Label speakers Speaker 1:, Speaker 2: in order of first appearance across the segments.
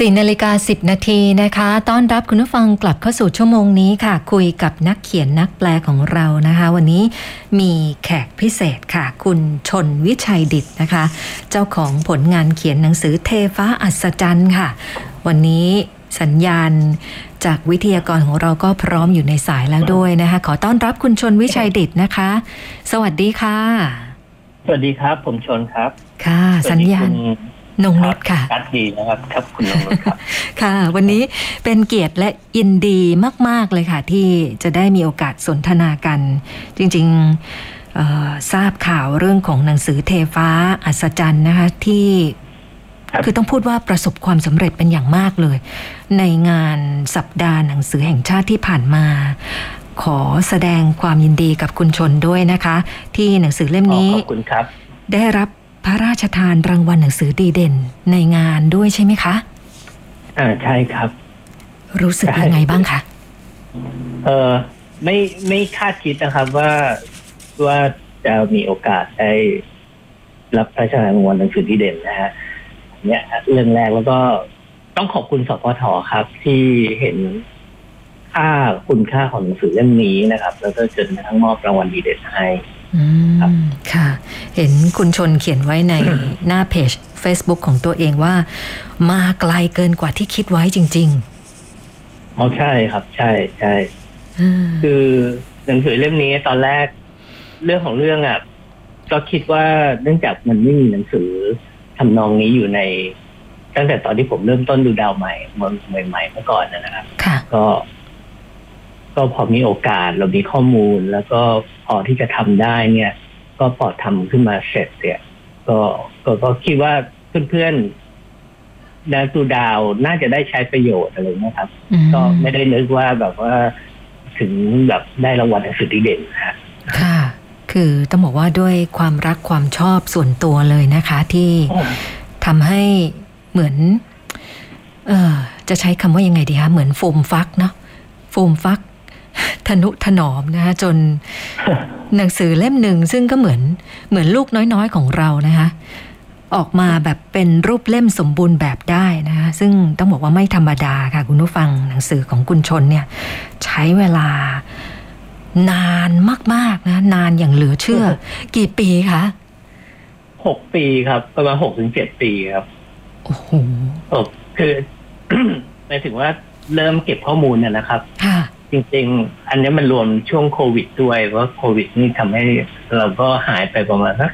Speaker 1: 14นาฬิกา10 นาทีนะคะ ต้อนรับคุณผู้ฟังกลับเข้าสู่ชั่วโมงนี้ค่ะ คุยกับนักเขียนนักแปลของเรานะคะ วันนี้มีแขกพิเศษค่ะ คุณชนวิชัยดิตนะคะ เจ้าของผลงานเขียนหนังสือเทฟ้าอัศจรรย์ค่ะ วันนี้สัญญาณจากวิทยากรของเราก็พร้อมอยู่ในสายแล้วด้วยนะคะ ขอต้อนรับคุณชนวิชัยดิตนะคะ สวัสดีค่ะ
Speaker 2: สวัสดีครับ ผมชนครับ
Speaker 1: ค่ะ สัญญาณ
Speaker 2: สวัสดีคุณ
Speaker 1: นงนุชค่ะ
Speaker 2: กัดดีนะครับครับคุณนงนุชครับ
Speaker 1: ค่ะ วันนี้เป็นเกียรติและยินดีมาก ๆ เลยค่ะ ที่จะได้มีโอกาสสนทนากัน จริงๆเอ่อทราบข่าวเรื่องของหนังสือเทฟ้าอัศจรรย์นะคะที่
Speaker 2: ครับ
Speaker 1: คือต้องพูดว่าประสบความสำเร็จเป็นอย่างมากเลย ในงานสัปดาห์หนังสือแห่งชาติที่ผ่านมา ขอแสดงความยินดีกับคุณชนด้วยนะคะ ที่หนังสือเล่ม
Speaker 2: ขอ
Speaker 1: นี้
Speaker 2: ขอบคุณครับ
Speaker 1: ได้รับ พระราชทานรางวัลหนังสือดีเด่นในงานด้วยใช่ไหมคะ
Speaker 2: อ่าใช่ครับ
Speaker 1: รู้สึกยังไงบ้างคะ
Speaker 2: เออไม่ไม่คาดคิดนะครับว่าว่าจะมีโอกาสได้รับพระราชทานรางวัลหนังสือที่เด่นนะฮะเนี่ยเรื่องแรกแล้วก็ต้องขอบคุณสพทครับ ที่เห็นค่าคุณค่าของหนังสือเล่มนี้นะครับ แล้วก็จนกระทั่งมอบรางวัลดีเด่นให้
Speaker 1: อื
Speaker 2: ครับ
Speaker 1: มค่ะ เห็นคุณชนเขียนไว้ในหน้าเพจ Facebook ของตัวเองว่า มาไกลเกินกว่าที่คิดไว้จริง
Speaker 2: อ๋อใช่ครับ ใช่ใช่
Speaker 1: ๆอืม
Speaker 2: คือหนังสือเล่มนี้ตอนแรกเรื่องของเรื่องอะก็คิดว่าเนื่องจากมันไม่มีหนังสือทำนองนี้อยู่ใน ตั้งแต่ตอนที่ผมเริ่มต้นดูดาวใหม่เมื่อใหม่ๆเมื่อก่อนนะนะครับ
Speaker 1: ค่ะ
Speaker 2: ก็ ก็พอมีโอกาสเรามีข้อมูล แล้วก็พอที่จะทำได้เนี่ย ก็พอทำขึ้นมาเสร็จเนี่ยก็ก็ก็คิดว่าเพื่อนๆนักดูดาวน่าจะได้ใช้ประโยชน์อะไรนะครับ
Speaker 1: อืม
Speaker 2: ก็ไม่ได้นึกว่าแบบว่าถึงแบบได้รางวัลหนังสือดีเด่นนะฮะ
Speaker 1: ค่ะ คือต้องบอกว่าด้วยความรักความชอบส่วนตัวเลยนะคะ ที่ทำให้เหมือน เออจะใช้คำว่ายังไงดีคะเหมือนโฟมฟักเนาะโฟมฟัก ทนุถนอมนะคะจนหนังสือเล่มหนึ่งซึ่งก็เหมือนเหมือนลูกน้อยๆของเรานะคะออกมาแบบเป็นรูปเล่มสมบูรณ์แบบได้นะคะซึ่งต้องบอกว่าไม่ธรรมดาค่ะ คุณผู้ฟังหนังสือของคุณชนเนี่ย ใช้เวลานานมากๆนะ นานอย่างเหลือเชื่อ กี่ปีคะ
Speaker 2: หกปีครับ ประมาณหกถึงเจ็ดปีครับ
Speaker 1: โอ้โห
Speaker 2: โอ้คือหมายถึงว่าเริ่มเก็บข้อมูลเนี่ยนะครับ
Speaker 1: ค่ะ
Speaker 2: จริงๆ อันนี้มันรวมช่วงโควิดด้วยเพราะโควิดนี่ทำให้เราก็หายไปประมาณสัก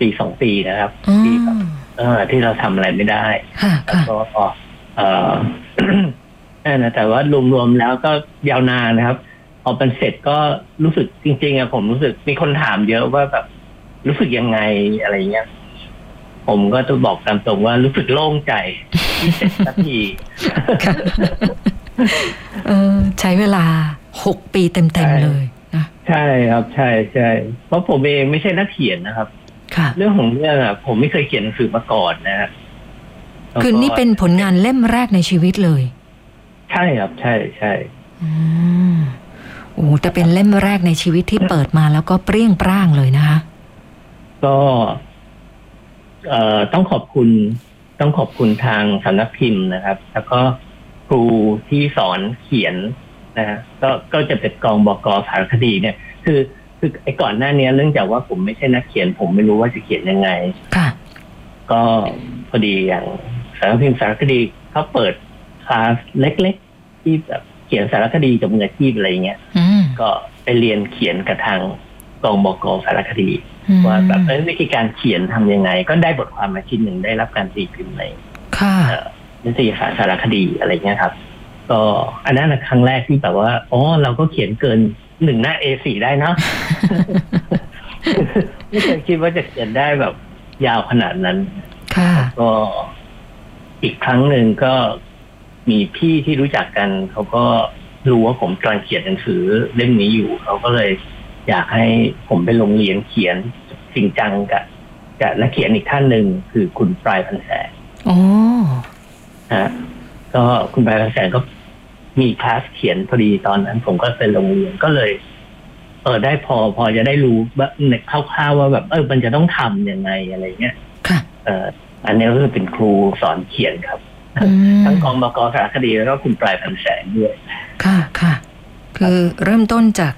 Speaker 2: ปีสองปีนะครับ
Speaker 1: อื
Speaker 2: ที่แบบ
Speaker 1: ม
Speaker 2: เออที่เราทำอะไรไม่ได้
Speaker 1: ค่ะ
Speaker 2: แล้ว
Speaker 1: ค่ะ
Speaker 2: ก็เออนั่นนะแต่ว่ารวมๆแล้วก็ยาวนานนะครับพอเป็นเสร็จก็รู้สึกจริงๆอะผมรู้สึกมีคนถามเยอะว่าแบบรู้สึกยังไงอะไรเงี้ยผมก็จะบอกตามตรงว่ารู้สึกโล่งใจที่เสร็จสักที
Speaker 1: ค่ะเออ ใช้เวลาหกปีเต็ม
Speaker 2: ใช่
Speaker 1: ๆเลยนะ
Speaker 2: ใช่ครับใช่ใช่เพราะผมเองไม่ใช่นักเขียนนะครับ
Speaker 1: ค่ะ
Speaker 2: เรื่องของเรื่องอะผมไม่เคยเขียนหนังสือมาก่อนนะฮะแล้วก็
Speaker 1: คือนี่เป็นผลงานเล่มแรกในชีวิตเลย
Speaker 2: ใช่ครับ ใช่ใช่
Speaker 1: อืมโอ้แต่เป็นเล่มแรกในชีวิตที่เปิดมาแล้วก็เปรี้ยงปร้างเลยนะคะ
Speaker 2: ก็ เอ่อต้องขอบคุณ ต้องขอบคุณทางสำนักพิมพ์นะครับ แล้วก็ ครูที่สอนเขียนนะฮะก็ก็จะเป็นกองบกสารคดีเนี่ย คือคือไอ้ก่อนหน้านี้เรื่องจากว่าผมไม่ใช่นักเขียน ผมไม่รู้ว่าจะเขียนยังไง
Speaker 1: ค่ะ
Speaker 2: ก็พอดีอย่างสารพิมพ์สารคดีเขาเปิดคลาสเล็ก ๆ ที่แบบเขียนสารคดีกับมืออาชีพอะไรเงี้ย
Speaker 1: อืม
Speaker 2: ก็ไปเรียนเขียนกับทางกองบกสารคดี
Speaker 1: อืม
Speaker 2: ว่าแบบเอ้ยวิธีการเขียนทำยังไง ก็ได้บทความมาชิ้นหนึ่งได้รับการตีพิมพ์ใน
Speaker 1: ค่ะ
Speaker 2: เอ่อ นิตยสารสารคดีอะไรเงี้ยครับ ก็อันนั้นนะครั้งแรกที่แบบว่าอ๋อเราก็เขียนเกินหนึ่งหน้า A4 ได้เนาะไม่เคยคิดว่าจะเขียนได้แบบยาวขนาดนั้น
Speaker 1: ค่ะ
Speaker 2: ก็อีกครั้งหนึ่งก็มีพี่ที่รู้จักกัน เขาก็รู้ว่าผมกำลังเขียนหนังสือเล่มนี้อยู่ เขาก็เลยอยากให้ผมไปโรงเรียนเขียนจริงจังกับกับนักเขียนอีกท่านหนึ่งคือคุณปลายพันแสง
Speaker 1: โอ้
Speaker 2: ฮะก็คุณปลายพันแสงก็มีคลาสเขียนพอดีตอนนั้น ผมก็ไปโรงเรียนก็เลย เออได้พอพอจะได้รู้แบบในคร่าวๆว่าแบบ เออมันจะต้องทำยังไงอะไรเงี้ย
Speaker 1: ค่ะ
Speaker 2: เอออันนี้ก็คือเป็นครูสอนเขียนครับ
Speaker 1: ออืม
Speaker 2: ทั้งกองบกสารคดีแล้วก็คุณปลายพันแสงด้วย
Speaker 1: ค่ะค่ะ คือเริ่มต้นจาก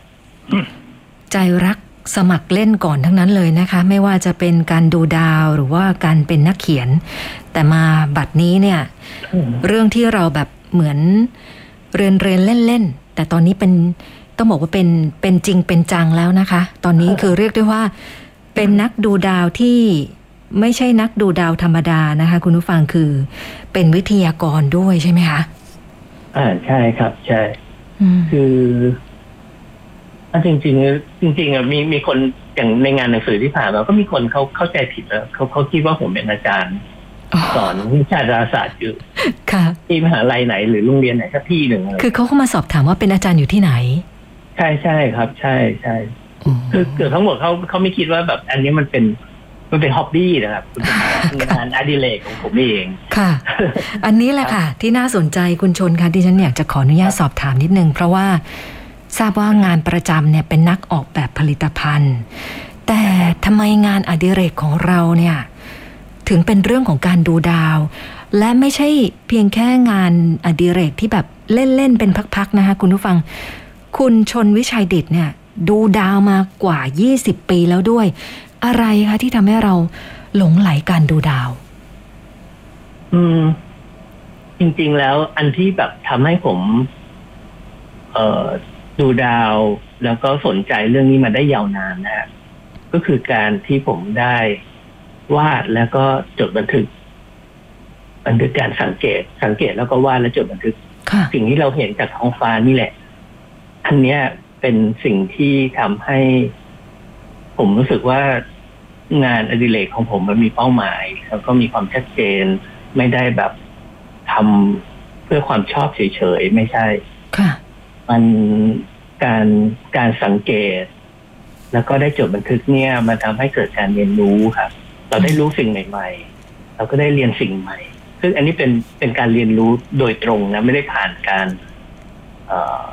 Speaker 1: ใจรัก สมัครเล่นก่อนทั้งนั้นเลยนะคะ ไม่ว่าจะเป็นการดูดาวหรือว่าการเป็นนักเขียน แต่มาบัดนี้เนี่ย เรื่องที่เราแบบเหมือนเรียนเรียนเล่นเล่นๆแต่ตอนนี้เป็นต้องบอกว่าเป็นเป็นจริงเป็นจังแล้วนะคะ ตอนนี้คือเรียกได้ว่า เป็นนักดูดาวที่ไม่ใช่นักดูดาวธรรมดานะคะ คุณผู้ฟังคือเป็นวิทยากรด้วยใช่ไหมคะ
Speaker 2: อ่าใช่ครับ ใช่
Speaker 1: อืม
Speaker 2: คือ อันจริงๆ จริงๆอะมีมีคนอย่างในงานหนังสือที่ผ่านมาก็มีคนเขาเข้าใจผิดแล้วเขาเขาคิดว่าผมเป็นอาจารย์สอนวิชาดาราศาสตร์อยู่
Speaker 1: ค่ะ
Speaker 2: ที่มหาลัยไหนหรือโรงเรียนไหนสักที่หนึ่งเลย
Speaker 1: คือเขาเข้ามาสอบถามว่าเป็นอาจารย์อยู่ที่ไหน
Speaker 2: ใช่ใช่ครับ ใช่ใช่คือเกือบทั้งหมดเขาเขาไม่คิดว่าแบบ อันนี้มันเป็นมันเป็นฮ็อบบี้นะครับมันเป็นงานอดิเรกของผมเอง
Speaker 1: ค่ะ อันนี้แหละค่ะ ที่น่าสนใจคุณชนค่ะที่ฉันอยากจะขออนุญาตสอบถามนิดนึง เพราะว่า ทราบว่างานประจำเนี่ยเป็นนักออกแบบผลิตภัณฑ์ แต่ทำไมงานอดิเรกของเราเนี่ยถึงเป็นเรื่องของการดูดาว และไม่ใช่เพียงแค่งานอดิเรกที่แบบเล่น ๆ เป็นพัก ๆ นะคะคุณผู้ฟัง คุณชนวิชัยดิตเนี่ยดูดาวมากว่า 20 ปีแล้วด้วย อะไรคะที่ทำให้เราหลงไหลการดูดาว
Speaker 2: อืม จริง ๆ แล้วอันที่แบบทำให้ผม เอ่อ ดูดาวแล้วก็สนใจเรื่องนี้มาได้ยาวนานนะฮะก็คือการที่ผมได้วาดแล้วก็จดบันทึก บันทึกการสังเกต สังเกตแล้วก็วาดและจดบันทึก
Speaker 1: ค่ะ
Speaker 2: สิ่งที่เราเห็นจากท้องฟ้านี่แหละ อันเนี้ยเป็นสิ่งที่ทำให้ ผมรู้สึกว่างานอดิเรกของผมมันมีเป้าหมาย แล้วก็มีความชัดเจน ไม่ได้แบบทำเพื่อความชอบเฉยๆ ไม่ใช่
Speaker 1: ค่ะ
Speaker 2: มันการการสังเกต แล้วก็ได้จดบันทึกเนี่ยมันทำให้เกิดการเรียนรู้ครับเราได้รู้สิ่งใหม่ ๆ เราก็ได้เรียนสิ่งใหม่ ซึ่งอันนี้เป็นเป็นการเรียนรู้โดยตรงนะไม่ได้ผ่านการเอ่อ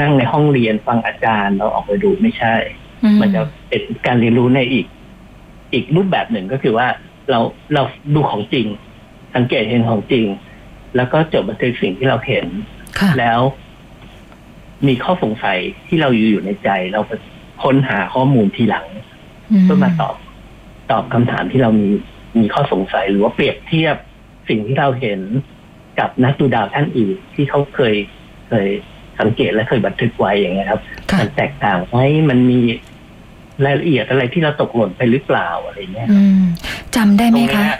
Speaker 2: นั่งในห้องเรียนฟังอาจารย์เราออกไปดูไม่ใช่ มันจะเป็นการเรียนรู้ในอีก อีกรูปแบบหนึ่งก็คือว่าเราเราดูของจริง สังเกตเห็นของจริง แล้วก็จดบันทึกสิ่งที่เราเห็น
Speaker 1: ค่ะ
Speaker 2: แล้ว มีข้อสงสัยที่เราอยู่อยู่ในใจ เราไปค้นหาข้อมูลทีหลังเพื่อมาตอบตอบคำถามที่เรามีมีข้อสงสัยหรือว่าเปรียบเทียบสิ่งที่เราเห็นกับนักดูดาวท่านอื่นที่เขาเคยเคยสังเกตและเคยบันทึกไว้อย่างเงี้ยครับ
Speaker 1: ค่ะ
Speaker 2: มันแตกต่างไหมมันมีรายละเอียดอะไรที่เราตกหล่นไปหรือเปล่าอะไรเงี้ย
Speaker 1: อืมจำได้ไหม
Speaker 2: ตรง
Speaker 1: คะ
Speaker 2: เนี้ย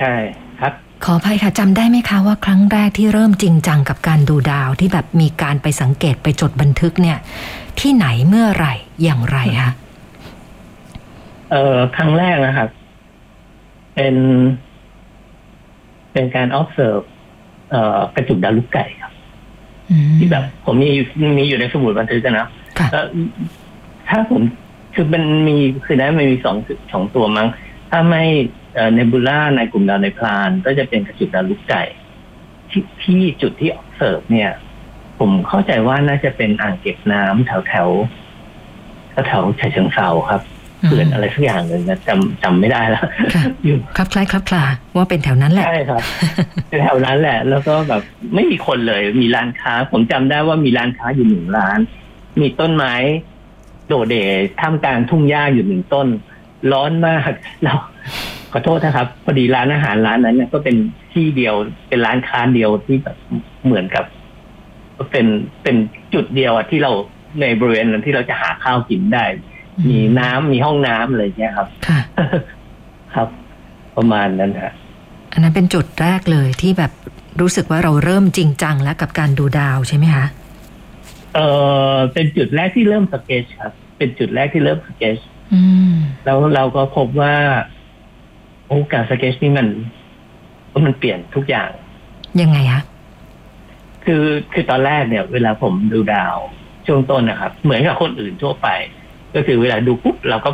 Speaker 2: ใช่ครับ
Speaker 1: ขออภัยค่ะจำได้ไหมคะว่าครั้งแรกที่เริ่มจริงจังกับการดูดาวที่แบบมีการไปสังเกตไปจดบันทึกเนี่ย ที่ไหนเมื่อไหร่อย่างไรคะ
Speaker 2: เอ่อครั้งแรกนะครับ เป็น เป็นการ observe เอ่อกระจุกดาวลูกไก่ครับ
Speaker 1: อืม
Speaker 2: ที่แบบ ผมมีมีอยู่ในสมุดบันทึกกันนะ
Speaker 1: ค่ะ
Speaker 2: แล้วถ้าผมคือมันมีคือนั้นมันมีสองสองตัวมั้งถ้าไม่ เนบูล่าในกลุ่มดาวในพลาน ก็จะเป็นกระจุกดาวลูกไก่ที่ที่จุดที่ observe เนี่ย ผมเข้าใจว่าน่าจะเป็นอ่างเก็บน้ำแถวแถวแถวแถวฉะเชิงเซาครับเขื่อนอะไรสักอย่างหนึ่งนะจำจำไม่ได้แล้ว
Speaker 1: ค่ะ
Speaker 2: อยู่
Speaker 1: ครับคล้ายครับคลาว่าเป็นแถวนั้นแหละ
Speaker 2: ใช่ครับแถวนั้นแหละ แล้วก็แบบไม่มีคนเลย มีร้านค้า ผมจำได้ว่ามีร้านค้าอยู่หนึ่งร้าน มีต้นไม้โดดเด่ท่ามกลางทุ่งหญ้าอยู่หนึ่งต้น ร้อนมากเราขอโทษนะครับ พอดีร้านอาหารร้านนั้นเนี่ยก็เป็นที่เดียวเป็นร้านค้าเดียวที่แบบเหมือนกับเป็นเป็นจุดเดียวอะที่เราในบริเวณนั้นที่เราจะหาข้าวกินได้ มีน้ำมีห้องน้ำอะไรเงี้ยครับ
Speaker 1: ค่ะ
Speaker 2: ครับ ประมาณนั้นฮะ
Speaker 1: อันนั้นเป็นจุดแรกเลยที่แบบรู้สึกว่าเราเริ่มจริงจังแล้วกับการดูดาวใช่ไหมคะ
Speaker 2: เออเป็นจุดแรกที่เริ่มสเกจครับ เป็นจุดแรกที่เริ่มสเกจ
Speaker 1: อืม
Speaker 2: แล้วเราก็พบว่าโอ้การสเกจนี่มันมันเปลี่ยนทุกอย่าง
Speaker 1: ยังไงคะ
Speaker 2: คือคือตอนแรกเนี่ย เวลาผมดูดาวช่วงต้นนะครับ เหมือนกับคนอื่นทั่วไป ก็คือเวลาดูปุ๊บเราก็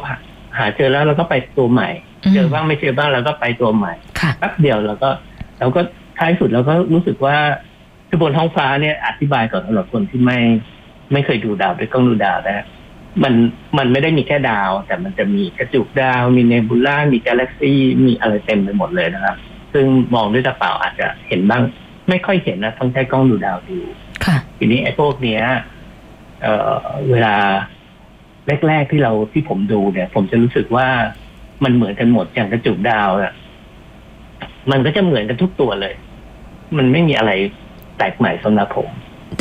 Speaker 2: หาเจอแล้วเราก็ไปตัวใหม่ เจอบ้างไม่เจอบ้างเราก็ไปตัวใหม่
Speaker 1: ค่ะ
Speaker 2: แป๊บเดียวเราก็ เราก็ท้ายสุดเราก็รู้สึกว่าคือบนท้องฟ้าเนี่ยอธิบายก่อนสำหรับคนที่ไม่ ไม่เคยดูดาวด้วยกล้องดูดาวนะฮะ มันมันไม่ได้มีแค่ดาว แต่มันจะมีกระจุกดาว มีเนบูล่ามีกาแล็กซี่มีอะไรเต็มไปหมดเลยนะครับ ซึ่งมองด้วยตาเปล่าอาจจะเห็นบ้าง ไม่ค่อยเห็นนะต้องใช้กล้องดูดาวดู
Speaker 1: ค่ะ
Speaker 2: ทีนี้ไอ้พวกเนี้ยเอ่อเวลาแรกๆที่เราที่ผมดูเนี่ย ผมจะรู้สึกว่ามันเหมือนกันหมดอย่างกระจุกดาวอะมันก็จะเหมือนกันทุกตัวเลย มันไม่มีอะไรแปลกใหม่สำหรับผม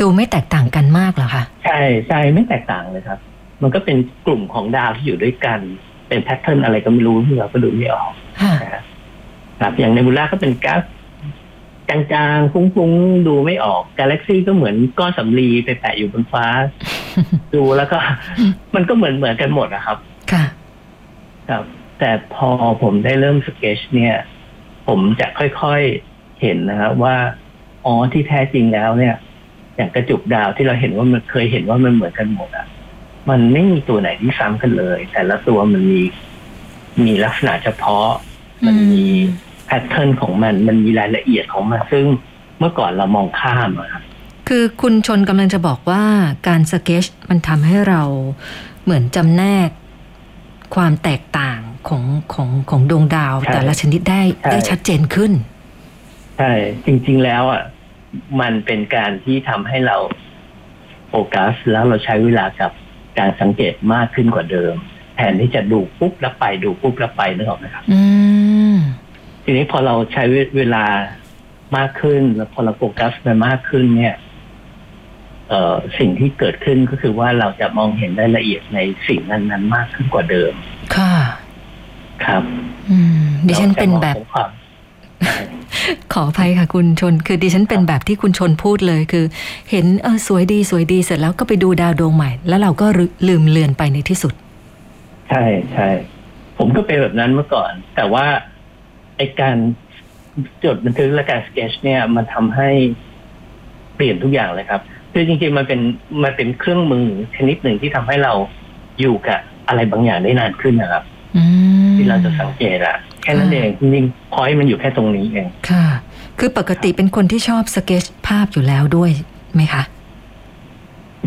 Speaker 1: ดูไม่แตกต่างกันมากเหรอคะ
Speaker 2: ใช่ใช่ไม่แตกต่างเลยครับ มันก็เป็นกลุ่มของดาวที่อยู่ด้วยกัน เป็น pattern อะไรก็ไม่รู้ที่เราก็ดูไม่ออก
Speaker 1: ค่ะ
Speaker 2: นะครับอย่างในบูล่าก็เป็นก๊าซจางๆฟุ้งๆ ดูไม่ออก กาแล็กซี่ก็เหมือนก้อนสำลีไปแปะอยู่บนฟ้า ดูแล้วก็ มันก็เหมือนเหมือนกันหมดนะครับ
Speaker 1: ค่ะ
Speaker 2: ครับ แต่พอผมได้เริ่มสเกจเนี่ย ผมจะค่อยๆเห็นนะครับว่าอ๋อที่แท้จริงแล้วเนี่ย อย่างกระจุกดาวที่เราเห็นว่ามันเคยเห็นว่ามันเหมือนกันหมดอะ มันไม่มีตัวไหนที่ซ้ำกันเลย แต่ละตัวมันมีมีลักษณะเฉพาะ มันมี pattern ของมัน มันมีรายละเอียดของมัน ซึ่งเมื่อก่อนเรามองข้ามอะครับ
Speaker 1: คือคุณชนกำลังจะบอกว่าการสเก็ตมันทำให้เราเหมือนจำแนกความแตกต่างของของของดวงดาว
Speaker 2: ใช่
Speaker 1: แต่ละชนิดได้
Speaker 2: ใช่
Speaker 1: ได้ชัดเจนขึ้น
Speaker 2: ใช่ จริง ๆ แล้วอะมันเป็นการที่ทำให้เราโฟกัสแล้วเราใช้เวลากับ การสังเกตมากขึ้นกว่าเดิม แทนที่จะดูปุ๊บแล้วไปดูปุ๊บแล้วไปนึกออกไหมครับ
Speaker 1: อืม
Speaker 2: ทีนี้พอเราใช้เวลามากขึ้น แล้วพอเราโฟกัสไปมากขึ้นเนี่ยเอ่อสิ่งที่เกิดขึ้นก็คือว่าเราจะมองเห็นรายละเอียดในสิ่งนั้น ๆ มากขึ้นกว่าเดิม
Speaker 1: ค่ะ
Speaker 2: ครับ
Speaker 1: อืมดิฉันเป็นแบบ
Speaker 2: ราจะมองห็ความ
Speaker 1: ขออภัยค่ะคุณชน คือดิฉันเป็นแบบที่คุณชนพูดเลยคือ เห็นเออสวยดีสวยดีเสร็จแล้วก็ไปดูดาวดวงใหม่ แล้วเราก็ลืมเลือนไปในที่สุด
Speaker 2: ใช่ใช่ผมก็เป็นแบบนั้นเมื่อก่อน แต่ว่าไอการจดบันทึกและการสเกจเนี่ยมันทำให้เปลี่ยนทุกอย่างเลยครับ คือจริงๆมันเป็นมันเป็นเครื่องมือชนิดหนึ่งที่ทำให้เราอยู่กับอะไรบางอย่างได้นานขึ้นนะครับ
Speaker 1: อืม
Speaker 2: ที่เราจะสังเกตอะ แค่นั้นเองจริงๆพอยมันอยู่แค่ตรงนี้เอง
Speaker 1: ค่ะ คือปกติเป็นคนที่ชอบสเก็ตภาพอยู่แล้วด้วยไหมคะ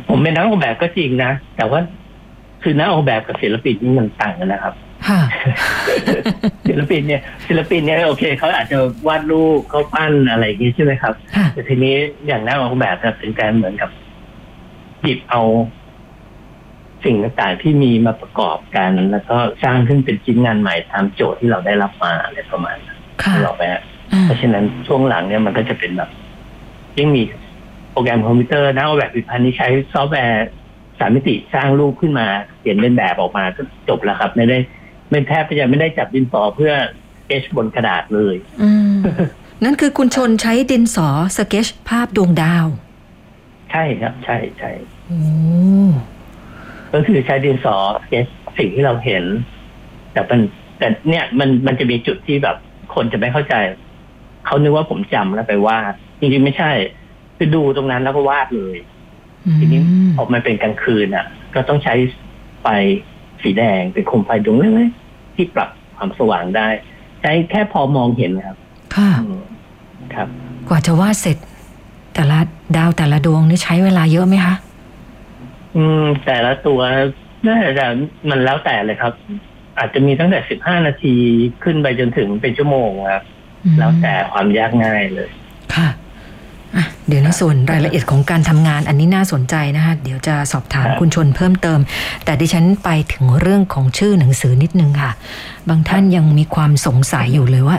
Speaker 2: ผมเป็นนักออกแบบก็จริงนะแต่ว่าคือนักออกแบบกับศิลปินนี่มันต่างกันนะครับ
Speaker 1: ค่ะ
Speaker 2: ศิลปินเนี่ยศิลปินเนี่ยโอเคเขาอาจจะวาดรูปเขาปั้นอะไรอย่างงี้ใช่ไหมครับ
Speaker 1: ค่ะ
Speaker 2: แต่ทีนี้อย่างนักออกแบบจะเป็นการเหมือนกับหยิบเอา สิ่งต่างๆที่มีมาประกอบกัน แล้วก็สร้างขึ้นเป็นชิ้นงานใหม่ตามโจทย์ที่เราได้รับมาอะไรประมาณนั้น
Speaker 1: ค่ะ
Speaker 2: ถูกไหมฮะ
Speaker 1: อ่า
Speaker 2: เพราะฉะนั้นช่วงหลังเนี่ยมันก็จะเป็นแบบยังมีโปรแกรมคอมพิวเตอร์นักออกแบบผลิตภัณฑ์ที่ใช้ซอฟต์แวร์สามมิติสร้างรูปขึ้นมาเขียนเป็นแบบออกมาก็จบแล้วครับ ไม่ได้ไม่แทบจะไม่ได้จับดินสอเพื่อเอชบนกระดาษเลย
Speaker 1: อืมนั่นคือคุณชนใช้ดินสอสเก็ตภาพดวงดาว
Speaker 2: ใช่ครับ ใช่ใช่
Speaker 1: โอ้
Speaker 2: ก็คือใช้ดินสอเก็ตสิ่งที่เราเห็น แต่มันแต่เนี่ยมันมันจะมีจุดที่แบบคนจะไม่เข้าใจ เขานึกว่าผมจำแล้วไปวาดจริงๆไม่ใช่คือดูตรงนั้นแล้วก็วาดเลย ทีนี้
Speaker 1: อืม
Speaker 2: พอมันเป็นกลางคืนอะ ก็ต้องใช้ไฟสีแดงเป็นโคมไฟดวงเล็กๆที่ปรับความสว่างได้ ใช้แค่พอมองเห็นนะครับ
Speaker 1: ค่ะ
Speaker 2: อืมครับ
Speaker 1: กว่าจะวาดเสร็จ แต่ละดาวแต่ละดวงนี่ใช้เวลาเยอะไหมคะ
Speaker 2: อืม แต่ละตัวน่าจะมันแล้วแต่เลยครับ อาจจะมีตั้งแต่สิบห้านาทีขึ้นไปจนถึงเป็นชั่วโมงครับ
Speaker 1: อืม
Speaker 2: แล้วแต่ความยากง่ายเลย
Speaker 1: ค่ะอะเดี๋ยวในส่วนรายละเอียดของการทำงานอันนี้น่าสนใจนะคะเดี๋ยวจะสอบถาม
Speaker 2: ครับ
Speaker 1: คุณชนเพิ่มเติม แต่ดิฉันไปถึงเรื่องของชื่อหนังสือนิดนึงค่ะ บางท่านยังมีความสงสัยอยู่เลยว่า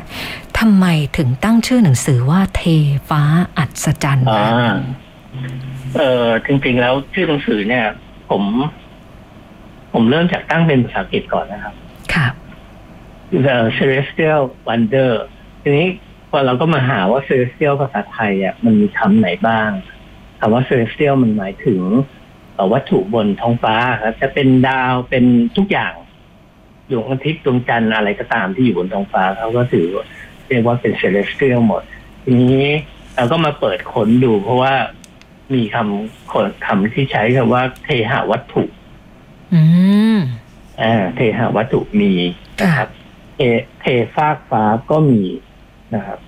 Speaker 1: ทำไมถึงตั้งชื่อหนังสือว่าเทฟ้าอัศจรรย์
Speaker 2: อ่า
Speaker 1: คะ
Speaker 2: เออจริงๆแล้วชื่อหนังสือเนี่ย ผม ผมเริ่มจากตั้งเป็นภาษาอังกฤษก่อนนะครับ
Speaker 1: ค่ะ
Speaker 2: The Celestial Wonder ทีนี้พอเราก็มาหาว่า Celestial ภาษาไทยอะมันมีคำไหนบ้างคำว่า Celestial มันหมายถึงเอ่อวัตถุบนท้องฟ้าครับจะเป็นดาวเป็นทุกอย่างดวงอาทิตย์ดวงจันทร์อะไรก็ตามที่อยู่บนท้องฟ้าเขาก็ถือว่าเรียกว่าเป็น Celestial หมด ทีนี้เราก็มาเปิดค้นดูเพราะว่า มีคำคนคำที่ใช้คำว่าเทหะวัตถุ
Speaker 1: อืม
Speaker 2: อ่าเทหะวัตถุมีนะครับเทเทฟากฟ้าก็มีนะครับ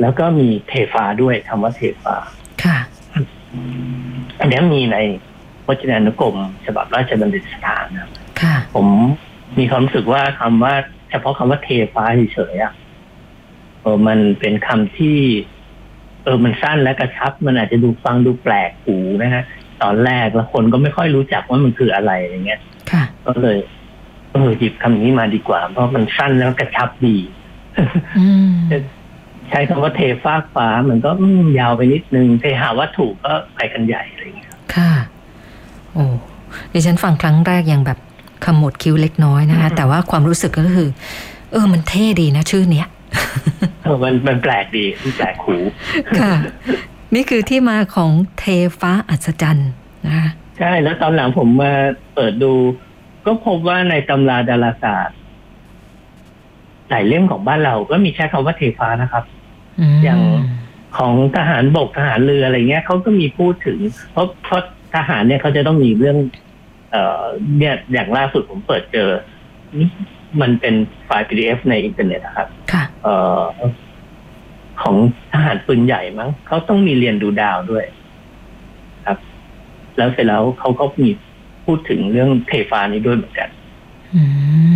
Speaker 2: แล้วก็มีเทฟ้าด้วยคำว่าเทฟ้า
Speaker 1: ค่ะ
Speaker 2: อันนี้มีในพจนานุกรม ฉบับราชบัณฑิตสถานนะครับ
Speaker 1: ค่ะ
Speaker 2: ผมมีความรู้สึกว่าคำว่า เฉพาะคำว่าเทฟ้าเฉยๆอะเออมันเป็นคำที่ เออมันสั้นและกระชับ มันอาจจะดูฟังดูแปลกหูนะฮะตอนแรกแล้วคนก็ไม่ค่อยรู้จักว่ามันคืออะไรอย่างเงี้ย
Speaker 1: ค่ะ
Speaker 2: ก็เลยเออหยิบคำนี้มาดีกว่า เพราะมันสั้นแล้วกระชับดี
Speaker 1: อืม
Speaker 2: ใช้คำว่าเทฟากฟ้ามันก็อืมยาวไปนิดนึงเทหาวัตถุก็ไปกันใหญ่อะไรอย่างเงี้ย
Speaker 1: ค่ะ โอ้ดิฉันฟังครั้งแรกยังแบบขมวดคิ้วเล็กน้อยนะคะ แต่ว่าความรู้สึกก็คือ เออ มันเท่ดีนะชื่อเนี้ย
Speaker 2: เออมันมันแปลกดีมันแปลกหู
Speaker 1: ค่ะ นี่คือที่มาของเทฟ้าอัศจรรย์นะคะ
Speaker 2: ใช่แล้วตอนหลังผมมาเปิดดู ก็พบว่าในตำราดาราศาสตร์หลายเล่มของบ้านเราก็มีใช้คำว่าเทฟ้านะครับ
Speaker 1: ม
Speaker 2: อย่างของทหารบกทหารเรืออะไรเงี้ยเขาก็มีพูดถึง เพราะเพราะทหารเนี่ยเขาจะต้องมีเรื่อง เอ่อเนี่ยอย่างล่าสุดผมเปิดเจอ มันเป็นไฟล์ PDF ในอินเทอร์เน็ตนะครับ
Speaker 1: ค่ะ
Speaker 2: เอ่อของทหารปืนใหญ่มั้งเขาต้องมีเรียนดูดาวด้วย ครับ แล้วเสร็จแล้วเขาก็มีพูดถึงเรื่องเทฟ้านี้ด้วยเหมือนกัน
Speaker 1: อื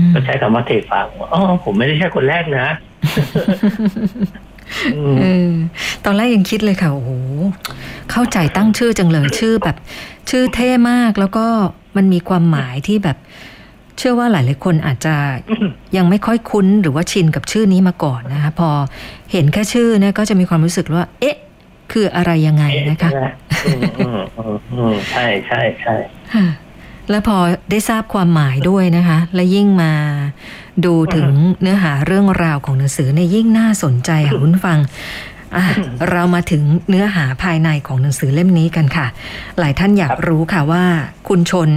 Speaker 1: ม
Speaker 2: ก็ใช้คำว่าเทฟ้าผมว่าอ๋อผมไม่ได้ใช่คนแรกนะอืม
Speaker 1: เออตอนแรกยังคิดเลยค่ะโอ้โหเข้าใจตั้งชื่อจังเลยชื่อแบบ ชื่อเท่มากแล้วก็มันมีความหมายที่แบบ เชื่อว่าหลายหลายๆคนอาจจะยังไม่ค่อยคุ้นหรือว่าชินกับชื่อนี้มาก่อนนะคะ พอเห็นแค่ชื่อเนี่ยก็จะมีความรู้สึกว่า เอ๊ะ คืออะไรยังไงนะคะ
Speaker 2: อืมอืมอืมอืมใช่ใช่ใช่
Speaker 1: ค่ะแล้วพอได้ทราบความหมายด้วยนะคะ และยิ่งมาดูถึงเนื้อหาเรื่องราวของหนังสือเนี่ยยิ่งน่าสนใจค่ะคุณผู้ฟังอะเรามาถึงเนื้อหาภายในของหนังสือเล่มนี้กันค่ะ หลายท่านอยากรู้ค่ะว่า คุณชน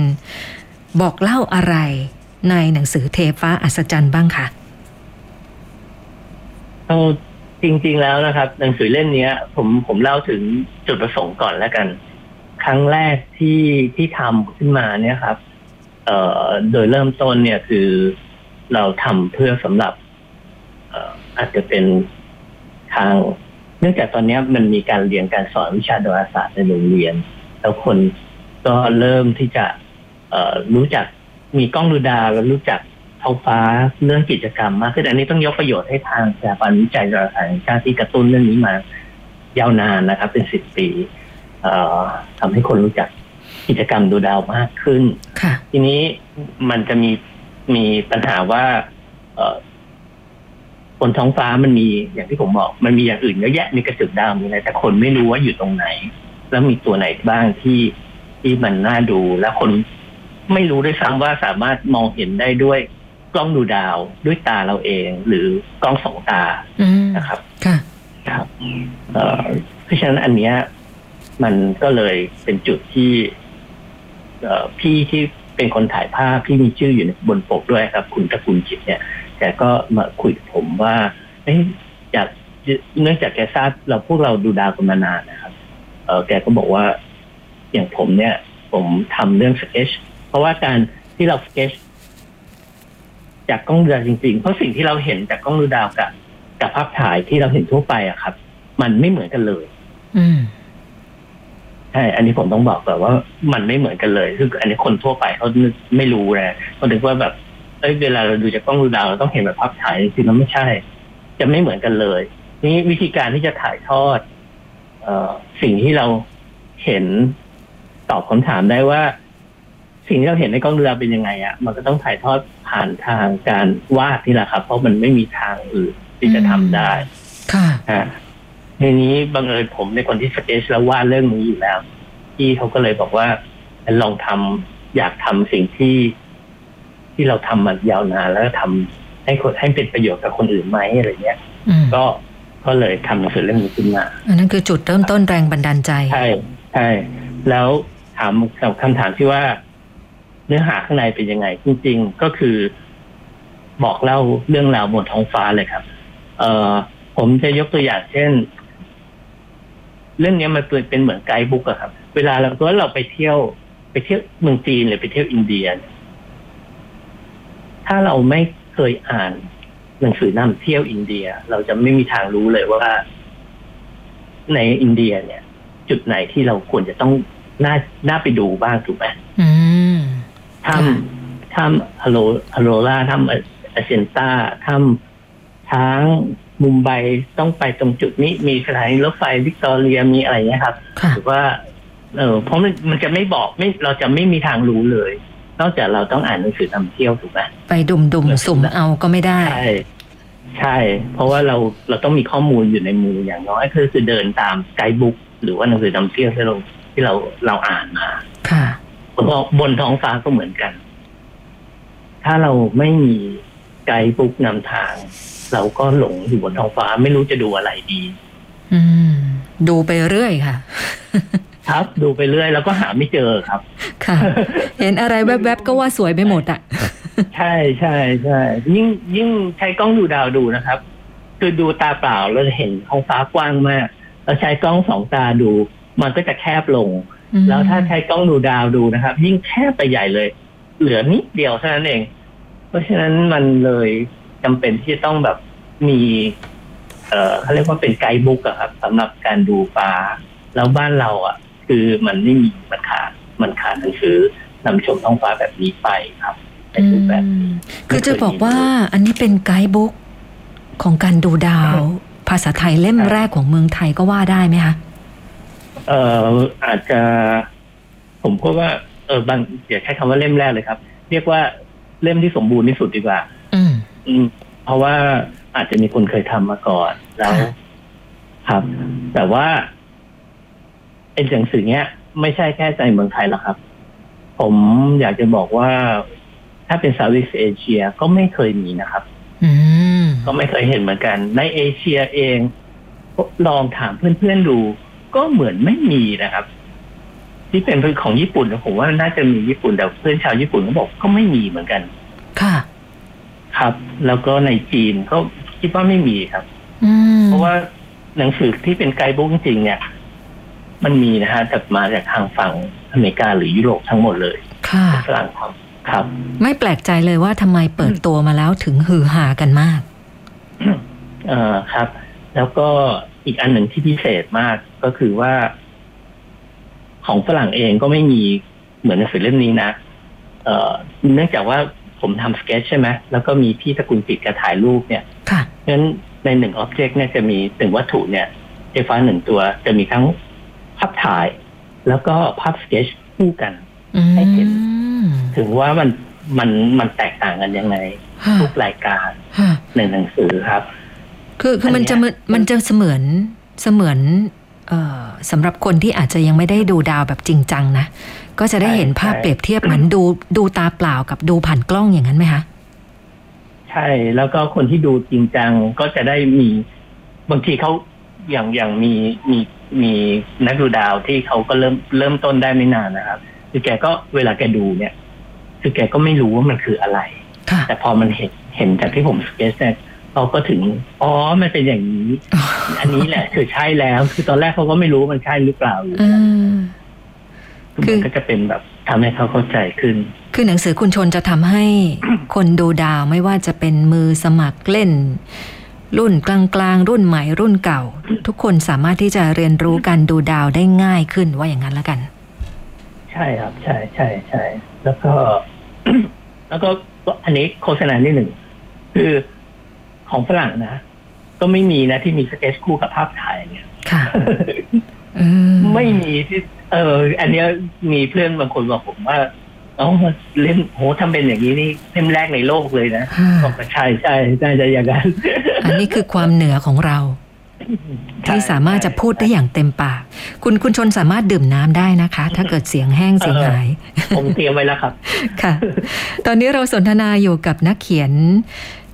Speaker 1: บอกเล่าอะไรในหนังสือเทฟ้าอัศจรรย์บ้างคะ
Speaker 2: เอาจริง ๆ แล้วนะครับ หนังสือเล่มนี้ผมผมเล่าถึงจุดประสงค์ก่อนแล้วกัน ครั้งแรกที่ที่ทำขึ้นมาเนี่ยครับ เอ่อโดยเริ่มต้นเนี่ยคือเราทำเพื่อสำหรับเอ่ออาจจะเป็นทาง เนื่องจากตอนนี้มันมีการเรียนการสอนวิชาดาราศาสตร์ในโรงเรียน แล้วคนก็เริ่มที่จะ รู้จักมีกล้องดูดาวแล้วรู้จักท้องฟ้าเรื่องกิจกรรมมากขึ้นอันนี้ต้องยกประโยชน์ให้ทางสถาบันวิจัยดาราศาสตร์แห่งชาติที่กระตุ้นเรื่องนี้มายาวนานนะครับ เป็นสิบปีเอ่อทำให้คนรู้จักกิจกรรมดูดาวมากขึ้น
Speaker 1: ค่ะ
Speaker 2: ทีนี้มันจะมีมีปัญหาว่าเอ่อบนท้องฟ้ามันมีอย่างที่ผมบอก มันมีอย่างอื่นเยอะแยะมีกระจุกดาวมีอะไรแต่คนไม่รู้ว่าอยู่ตรงไหน แล้วมีตัวไหนบ้างที่ที่มันน่าดู แล้วคน ไม่รู้ด้วยซ้ำว่าสามารถมองเห็นได้ด้วยกล้องดูดาวด้วยตาเราเอง หรือกล้องสองตา
Speaker 1: อืม
Speaker 2: นะครับ
Speaker 1: ค่ะ
Speaker 2: ครับเอ่อเพราะฉะนั้นอันเนี้ยมันก็เลยเป็นจุดที่เอ่อพี่ที่เป็นคนถ่ายภาพที่มีชื่ออยู่ในบนปกด้วยครับ คุณตระกูลจิตเนี่ยแกก็มาคุยกับผมว่า เอ๊ะอยากเนื่องจากแกทราบเราพวกเราดูดาวกันมานานนะครับ เออแกก็บอกว่าอย่างผมเนี่ย ผมทำเรื่องสเกจ เพราะว่าการที่เราสเกจจากกล้องดูดาวจริงๆ เพราะสิ่งที่เราเห็นจากกล้องดูดาวกับกับภาพถ่ายที่เราเห็นทั่วไปอะครับ มันไม่เหมือนกันเลย
Speaker 1: อืม
Speaker 2: ใช่ อันนี้ผมต้องบอกแบบว่ามันไม่เหมือนกันเลยคืออันนี้คนทั่วไปเขาไม่รู้นะเขาถึงว่าแบบเอ้ยเวลาเราดูจากกล้องดูดาวเราต้องเห็นแบบภาพถ่ายจริงๆมันไม่ใช่ จะไม่เหมือนกันเลย นี่วิธีการที่จะถ่ายทอด เอ่อสิ่งที่เราเห็นตอบคำถามได้ว่า สิ่งที่เราเห็นในกล้องดูดาวเป็นยังไงอะ่ะมันก็ต้องถ่ายทอดผ่านทางการวาดนี่แหละครับ เพราะมันไม่มีทางอื่นที่จะทำได้
Speaker 1: ค่ะ
Speaker 2: ฮะทีนี้บังเอิญผมเป็นคนที่สเกจแล้ววาดเรื่องนี้อยู่แล้วพี่เขาก็เลยบอกว่าลองทำอยากทำสิ่งที่ ที่เราทำมายาวนานแล้วก็ทำให้คนให้เป็นประโยชน์กับคนอื่นไหมอะไรเงี้ย
Speaker 1: อืม
Speaker 2: ก็ก็เลยทำหนังสือเรื่องนี้ขึ้นมา
Speaker 1: อันนั้นคือจุดเริ่มต้นแรงบันดาลใจ
Speaker 2: ใช่ใช่แล้วถามกับคำถามที่ว่า เนื้อหาข้างในเป็นยังไง จริง ๆ ก็คือ บอกเล่าเรื่องราวบนท้องฟ้าเลยครับ เออผมจะยกตัวอย่างเช่น เรื่องนี้มันเป็นเหมือนไกด์บุ๊กอะครับ เวลาเราตัวเราไปเที่ยว ไปเที่ยวเมืองจีนหรือไปเที่ยวอินเดีย ถ้าเราไม่เคยอ่านหนังสือนำเที่ยวอินเดีย เราจะไม่มีทางรู้เลยว่า ในอินเดียเนี่ย จุดไหนที่เราควรจะต้องน่าน่าไปดูบ้างถูกไหม ถ้ำถ้ำอโลอโรราถ้ำอเซนตาถ้ำช้างมุมไบต้องไปตรงจุดนี้มีสถานีรถไฟวิกตอเรียมีอะไรเงี้ยครับ
Speaker 1: ค่ะ
Speaker 2: หรือว่า เออเพราะมันมันจะไม่บอกไม่เราจะไม่มีทางรู้เลย นอกจากเราต้องอ่านหนังสือนำเที่ยวถูกไหม
Speaker 1: ไปดุมดุมๆสุ่มเอาก็ไม่ได้
Speaker 2: ใช่ใช่ เพราะว่าเราเราต้องมีข้อมูลอยู่ในมืออย่างน้อยก็คือเดินตามไกด์บุ๊กหรือว่าหนังสือนำเที่ยวที่เราที่เราเราอ่านมา
Speaker 1: ค่ะ
Speaker 2: บนท้องบนท้องฟ้าก็เหมือนกัน ถ้าเราไม่มีไกด์บุ๊กนำทาง เราก็หลงอยู่บนท้องฟ้าไม่รู้จะดูอะไรดี
Speaker 1: อืมดูไปเรื่อยค่ะ
Speaker 2: ครับ ดูไปเรื่อย แล้วก็หาไม่เจอครับ
Speaker 1: ค่ะ เห็นอะไรแวบๆก็ว่าสวยไปหมดอะ
Speaker 2: ใช่ใช่ใช่ยิ่งยิ่งใช้กล้องดูดาวดูนะครับ คือดูตาเปล่าเราจะเห็นท้องฟ้ากว้างมากแล้วใช้กล้องสองตาดู มันก็จะแคบลง
Speaker 1: อืม
Speaker 2: แล้วถ้าใช้กล้องดูดาวดูนะครับ ยิ่งแคบไปใหญ่เลย เหลือนิดเดียวเท่านั้นเอง เพราะฉะนั้นมันเลยจำเป็นที่จะต้องแบบมี เอ่อเขาเรียกว่าเป็นไกด์บุ๊กอะครับสำหรับการดูฟ้าแล้วบ้านเราอะคือมันไม่มีมันขาดมันขาดหนังสือนำชมท้องฟ้าแบบนี้ไปครับในรูปแบบ
Speaker 1: อืมคือจะบอกว่าอันนี้เป็นไกด์บุ๊กของการดูดาว ภาษาไทยเล่มแรกของเมืองไทยก็ว่าได้ไหมคะ
Speaker 2: เอ่ออาจจะ ผมก็ว่าเออบางอย่าใช้คำว่าเล่มแรกเลยครับ เรียกว่าเล่มที่สมบูรณ์ที่สุดดีกว่า
Speaker 1: อืม
Speaker 2: อืม เพราะว่าอาจจะมีคนเคยทำมาก่อนแล้ว
Speaker 1: ค่ะ
Speaker 2: ครับ แต่ว่าไอ้หนังสือเนี้ย ไม่ใช่แค่ในเมืองไทยหรอกครับ ผมอยากจะบอกว่า ถ้าเป็น Southeast Asia ก็ไม่เคยมีนะครับ
Speaker 1: อืม
Speaker 2: ก็ไม่เคยเห็นเหมือนกัน ในเอเชียเอง ลองถามเพื่อนๆดู ก็เหมือนไม่มีนะครับ ที่เป็นของญี่ปุ่นผมว่าน่าจะมีญี่ปุ่นแต่เพื่อนชาวญี่ปุ่นเขาบอกก็ไม่มีเหมือนกัน
Speaker 1: ค่ะ
Speaker 2: ครับ แล้วก็ในจีนก็คิดว่าไม่มีครับ
Speaker 1: อืม
Speaker 2: เพราะว่าหนังสือที่เป็นไกด์บุ๊กจริงๆเนี่ย มันมีนะฮะแต่มาจากทางฝั่งอเมริกาหรือยุโรปทั้งหมดเลย
Speaker 1: ค่ะ
Speaker 2: ฝรั่งครับครับ
Speaker 1: ไม่แปลกใจเลยว่าทำไมเปิดตัวมาแล้วถึงฮือฮากันมาก
Speaker 2: เอ่อครับ แล้วก็ อีกอันหนึ่งที่พิเศษมากก็คือว่า ของฝรั่งเองก็ไม่มีเหมือนหนังสือเล่มนี้นะเอ่อเนื่องจากว่าผมทำสเก็ตใช่ไหมแล้วก็มีพี่ตระกูลปิดกระถ่ายรูปเนี่ย
Speaker 1: ค่ะ
Speaker 2: เพราะฉะนั้นในหนึ่งอ็อบเจกต์เนี่ยจะมีหนึ่งวัตถุเนี่ยไฟฟ้าหนึ่งตัวจะมีทั้งภาพถ่าย แล้วก็ภาพสเก็ตคู่กัน
Speaker 1: อืม
Speaker 2: ให้เห็นถึงว่ามันมันมันแตกต่างกันยังไง
Speaker 1: ค่ะ
Speaker 2: ทุกรายการ
Speaker 1: ค่ะ
Speaker 2: ในหนังสือครับ
Speaker 1: คือคือมัน
Speaker 2: อันเนี้ย
Speaker 1: จะมันมันจะเสมือนเสมือนเอ่อสำหรับคนที่อาจจะยังไม่ได้ดูดาวแบบจริงจังนะ ก็จะได้เห็นภาพเปรียบเทียบเหมือนดูดูตาเปล่ากับดูผ่านกล้องอย่างนั้นไหมคะ
Speaker 2: ใช่แล้วก็คนที่ดูจริงจังก็จะได้มีบางทีเขาอย่างอย่างมีมีมีนักดูดาวที่เขาก็เริ่มเริ่มต้นได้ไม่นานนะครับ คือแกก็เวลาแกดูเนี่ย คือแกก็ไม่รู้ว่ามันคืออะไร
Speaker 1: ค่ะ
Speaker 2: แต่พอมันเห็นเห็นจากที่ผมสเก็ตเนี่ย เขาก็ถึง อ๋อ มันเป็นอย่างนี้ อันนี้แหละ คือใช่แล้ว คือตอนแรกเขาก็ไม่รู้ว่ามันใช่หรือเปล่าอยู่
Speaker 1: เออ
Speaker 2: คือมันก็จะเป็นแบบทำให้เขาเข้าใจขึ้น
Speaker 1: คือหนังสือคุณชนจะทำให้คนดูดาวไม่ว่าจะเป็นมือสมัครเล่น รุ่นกลางๆรุ่นใหม่รุ่นเก่า ทุกคนสามารถที่จะเรียนรู้การดูดาวได้ง่ายขึ้นว่าอย่างนั้นแล้วกัน
Speaker 2: ใช่ครับ ใช่ใช่ใช่แล้วก็ แล้วก็ก็อันนี้โฆษณาที่หนึ่งคือ ของฝรั่งนะ ก็ไม่มีนะที่มีสเก็ตคู่กับภาพถ่ายเนี่ย
Speaker 1: ค่ะเออ
Speaker 2: ไม่มีที่ เออ อันเนี้ยมีเพื่อนบางคนบอกผมว่าเอ๋อเล่มโหทำเป็นอย่างนี้นี่เล่มแรกในโลกเลยนะ
Speaker 1: ค่ะ
Speaker 2: บอกว่าใช่ใช่ใช่จะอย่างนั้น
Speaker 1: อันนี้คือความเหนือของเราที่สามารถจะพูดได้อย่างเต็มปาก คุณคุณชนสามารถดื่มน้ำได้นะคะ ถ้าเกิดเสียงแห้งเสียงหาย
Speaker 2: ผมเตรียมไว้แล้วครับ
Speaker 1: ค่ะ ตอนนี้เราสนทนาอยู่กับนักเขียน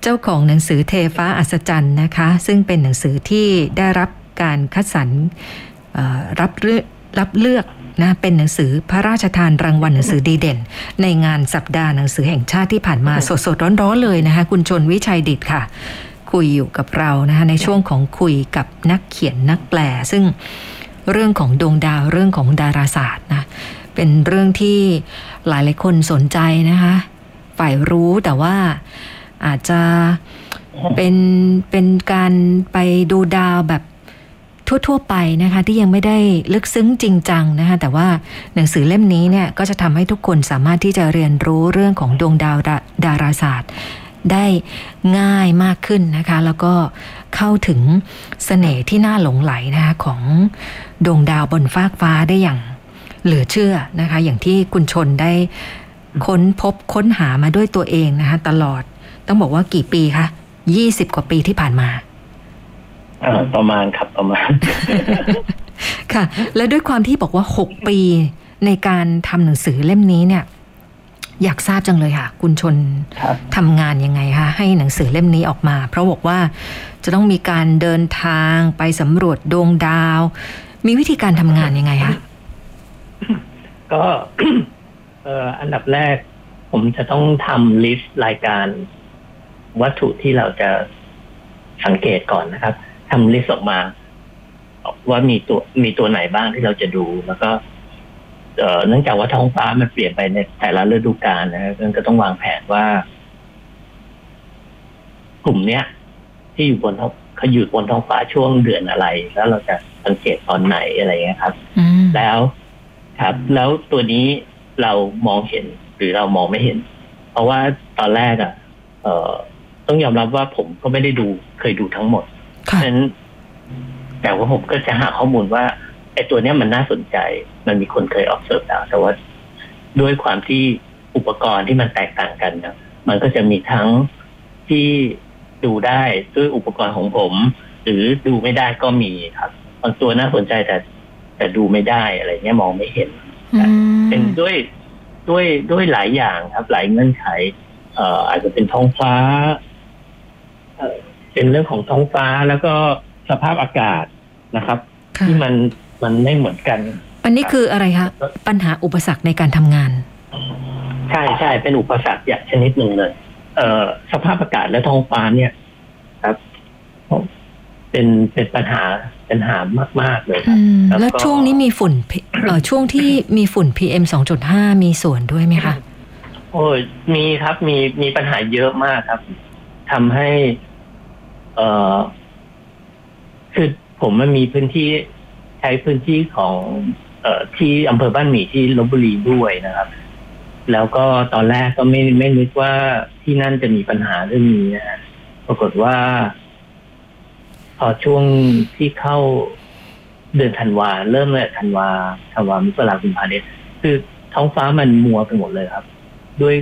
Speaker 1: เจ้าของหนังสือเทฟ้าอัศจรรย์นะคะ ซึ่งเป็นหนังสือที่ได้รับการคัดสรรรับเลือกรับเลือกนะเป็นหนังสือพระราชทานรางวัลหนังสือดีเด่น ในงานสัปดาห์หนังสือแห่งชาติที่ผ่านมาสดๆร้อนๆเลยนะคะ คุณชนวิชัยดิตค่ะ คุยอยู่กับเรานะคะในช่วงของคุยกับนักเขียนนักแปล ซึ่งเรื่องของดวงดาวเรื่องของดาราศาสตร์นะเป็นเรื่องที่หลายหลายคนสนใจนะคะฝ่ายรู้แต่ว่า อาจจะเป็นเป็นการไปดูดาวแบบทั่ว ๆ ไปนะคะ ที่ยังไม่ได้ลึกซึ้งจริงจังนะคะ แต่ว่าหนังสือเล่มนี้เนี่ย ก็จะทำให้ทุกคนสามารถที่จะเรียนรู้เรื่องของดวงดาวดาดาราศาสตร์ ได้ง่ายมากขึ้นนะคะ แล้วก็เข้าถึงเสน่ห์ที่น่าหลงไหลนะคะของดวงดาวบนฟากฟ้าได้อย่างเหลือเชื่อนะคะ อย่างที่คุณชนได้ค้นพบค้นหามาด้วยตัวเองนะคะ ตลอด ต้องบอกว่ากี่ปีคะยี่สิบกว่าปีที่ผ่านมา
Speaker 2: เออประมาณครับประมาณ
Speaker 1: ค่ะ และด้วยความที่บอกว่าหกปีในการทำหนังสือเล่มนี้เนี่ย อยากทราบจังเลยค่ะ คุณชน
Speaker 2: ครับ
Speaker 1: ทำงานยังไงคะให้หนังสือเล่มนี้ออกมา เพราะบอกว่าจะต้องมีการเดินทางไปสำรวจดวงดาว มีวิธีการทำงานยังไงคะ
Speaker 2: ก็เอ่ออันดับแรก ผมจะต้องทำลิสต์รายการ วัตถุที่เราจะสังเกตก่อนนะครับทำลิสต์ออกมา ว่ามีตัวมีตัวไหนบ้างที่เราจะดู แล้วก็เอ่อเนื่องจากว่าท้องฟ้ามันเปลี่ยนไปในแต่ละฤดูกาลนะครับก็ต้องวางแผนว่า กลุ่มเนี้ย ที่อยู่บนท้องเขาอยู่บนท้องฟ้าช่วงเดือนอะไร แล้วเราจะสังเกตตอนไหนอะไรเงี้ยครับ
Speaker 1: อืม
Speaker 2: แล้วครับ แล้วตัวนี้เรามองเห็นหรือเรามองไม่เห็น เพราะว่าตอนแรกอะเอ่อ ต้องยอมรับว่าผมก็ไม่ได้ดูเคยดูทั้งหมดเพ
Speaker 1: ค่ะ
Speaker 2: ราะฉะนั้นแต่ว่าผมก็จะหาข้อมูลว่าไอ้ตัวเนี้ยมันน่าสนใจ มันมีคนเคย observe แล้วแต่ว่าด้วยความที่อุปกรณ์ที่มันแตกต่างกันนะมันก็จะมีทั้งที่ดูได้ด้วยอุปกรณ์ของผม หรือดูไม่ได้ก็มีครับบางตัวน่าสนใจแต่แต่ดูไม่ได้อะไรเงี้ยมองไม่เห็น
Speaker 1: อืม
Speaker 2: เป็นด้วยด้วยด้วยหลายอย่างครับ หลายเงื่อนไขเอ่ออาจจะเป็นท้องฟ้า เอ่อเป็นเรื่องของท้องฟ้าแล้วก็สภาพอากาศนะครับ
Speaker 1: ค่ะ
Speaker 2: ที่มันมันไม่เหมือนกัน
Speaker 1: อันนี้คืออะไรคะปัญหาอุปสรรคในการทำงาน
Speaker 2: ใช่ใช่เป็นอุปสรรคอย่างชนิดหนึ่งเลย เอ่อ สภาพอากาศและท้องฟ้าเนี่ย ครับเป็นเป็นปัญหาปัญหามาก ๆ เลยค
Speaker 1: อื
Speaker 2: รับ
Speaker 1: ม
Speaker 2: แล้วก็
Speaker 1: แล้วช่วงนี้มีฝุ่น P- เอ่อช่วงที่มีฝุ่น PM 2.5มีส่วนด้วยไหมคะ
Speaker 2: โอ้ยมีครับมีมีปัญหาเยอะมากครับทำให้ เอ่อคือผมมันมีพื้นที่ใช้พื้นที่ของ เอ่อที่อำเภอบ้านหมี่ที่ลบบุรีด้วยนะครับ แล้วก็ตอนแรกก็ไม่ไม่นึกว่าที่นั่นจะมีปัญหาเรื่องนี้นะฮะปรากฏว่า พอช่วงที่เข้าเดือนธันวาเริ่มเลยธันวาธันวามกราคมพาเนี่ยคือท้องฟ้ามันมัวไปหมดเลยครับ ด้วย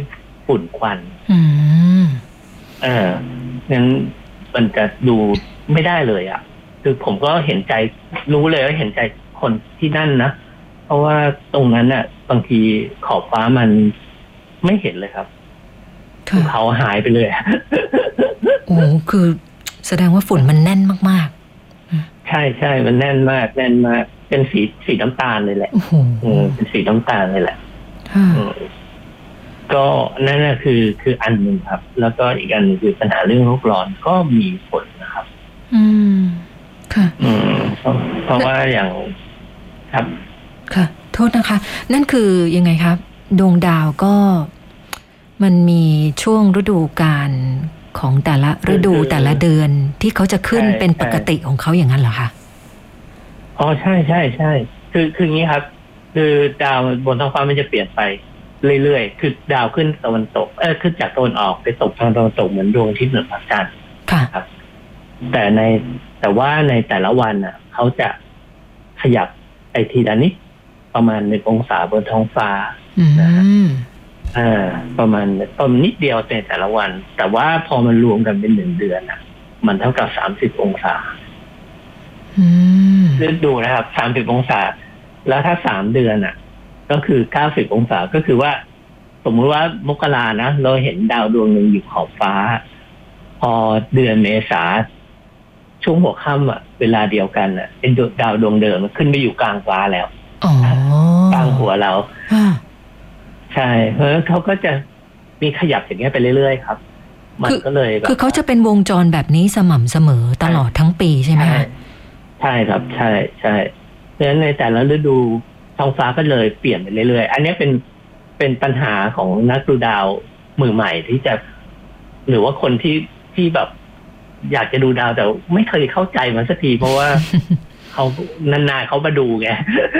Speaker 2: ฝุ่นควัน
Speaker 1: อืม
Speaker 2: เอองั้น มันจะดูไม่ได้เลยอะ่ะ คือผมก็เห็นใจรู้เลยว่าเห็นใจคนที่นั่นนะเพราะว่าตรงนั้นน่ะ บางทีขอบฟ้ามันไม่เห็นเลยครับภู
Speaker 1: ค่ะ
Speaker 2: เขาหายไปเลย
Speaker 1: โอ้คือแสดงว่าฝุ่นมันแน่นมาก
Speaker 2: ใช่ใช่มันแน่นมาก แน่นมาก เป็นสีสีน้ำตาลเลยแหละ
Speaker 1: ๆโอ้โห
Speaker 2: อืมเป็นสีน้ำตาลเลยแหละ
Speaker 1: ค่ะ
Speaker 2: อืม ก็นั่นน่ะคือคืออันหนึ่งครับ แล้วก็อีกอันหนึ่งคือปัญหาเรื่องโลกร้อนก็มีผลนะครับ
Speaker 1: อืมค่ะ
Speaker 2: อืมเพราะเพราะว่าอย่างครับ
Speaker 1: ค่ะ โทษนะคะ นั่นคือยังไงครับ ดวงดาวก็มันมีช่วงฤดูกาลของแต่ละฤดู
Speaker 2: คือ
Speaker 1: แต่ละเดือนที่เขาจะขึ้น
Speaker 2: ใช่
Speaker 1: เป็นปก
Speaker 2: ใช่
Speaker 1: ติของเขาอย่างนั้นเหรอคะ
Speaker 2: อ๋อใช่ใช่ใช่คือคืออย่างนี้ครับ คือดาวบนท้องฟ้ามันจะเปลี่ยนไป เรื่อยๆ คือดาวขึ้นตะวันตก เออขึ้นจากตะวันออกไปตกทางตะวันตกเหมือนดวงอาทิตย์เหนือพระจันทร์
Speaker 1: ค่ะ
Speaker 2: แต่ในแต่ว่าในแต่ละวันน่ะเขาจะขยับไปทีละนิดประมาณหนึ่งองศาบนท้องฟ้า
Speaker 1: อืม
Speaker 2: อ่า ประมาณประมาณนิดเดียวในแต่ละวัน แต่ว่าพอมันรวมกันเป็นหนึ่งเดือนอะ มันเท่ากับสามสิบองศา
Speaker 1: อืม
Speaker 2: เลือกดูนะครับสามสิบองศา แล้วถ้าสามเดือนอะ ก็คือเก้าสิบองศาก็คือว่า สมมุติว่ามกรานะ เราเห็นดาวดวงหนึ่งอยู่ขอบฟ้า พอเดือนเมษาช่วงหัวค่ำอะ เวลาเดียวกันอะเป็นดาวดวงเดิมมันขึ้นไปอยู่กลางฟ้าแล้ว
Speaker 1: อ๋อก
Speaker 2: ลางหัวเรา
Speaker 1: ค่ะ
Speaker 2: ใช่เพราะฉะนั้นเขาก็จะมีขยับอย่างเงี้ยไปเรื่อยๆครับ มันก็เลยแบบ
Speaker 1: คือเขาจะเป็นวงจรแบบนี้สม่ำเสมอตลอดทั้งปีใช่ไหม
Speaker 2: ใช่
Speaker 1: คะ
Speaker 2: ใช่ครับ ใช่ใช่เพราะฉะนั้นในแต่ละฤดู ท้องฟ้าก็เลยเปลี่ยนไปเรื่อยๆ อันนี้เป็นเป็นปัญหาของนักดูดาวมือใหม่ที่จะ หรือว่าคนที่ที่แบบ อยากจะดูดาวแต่ไม่เคยเข้าใจมันสักทีเพราะว่าเขานานๆเขามาดูไง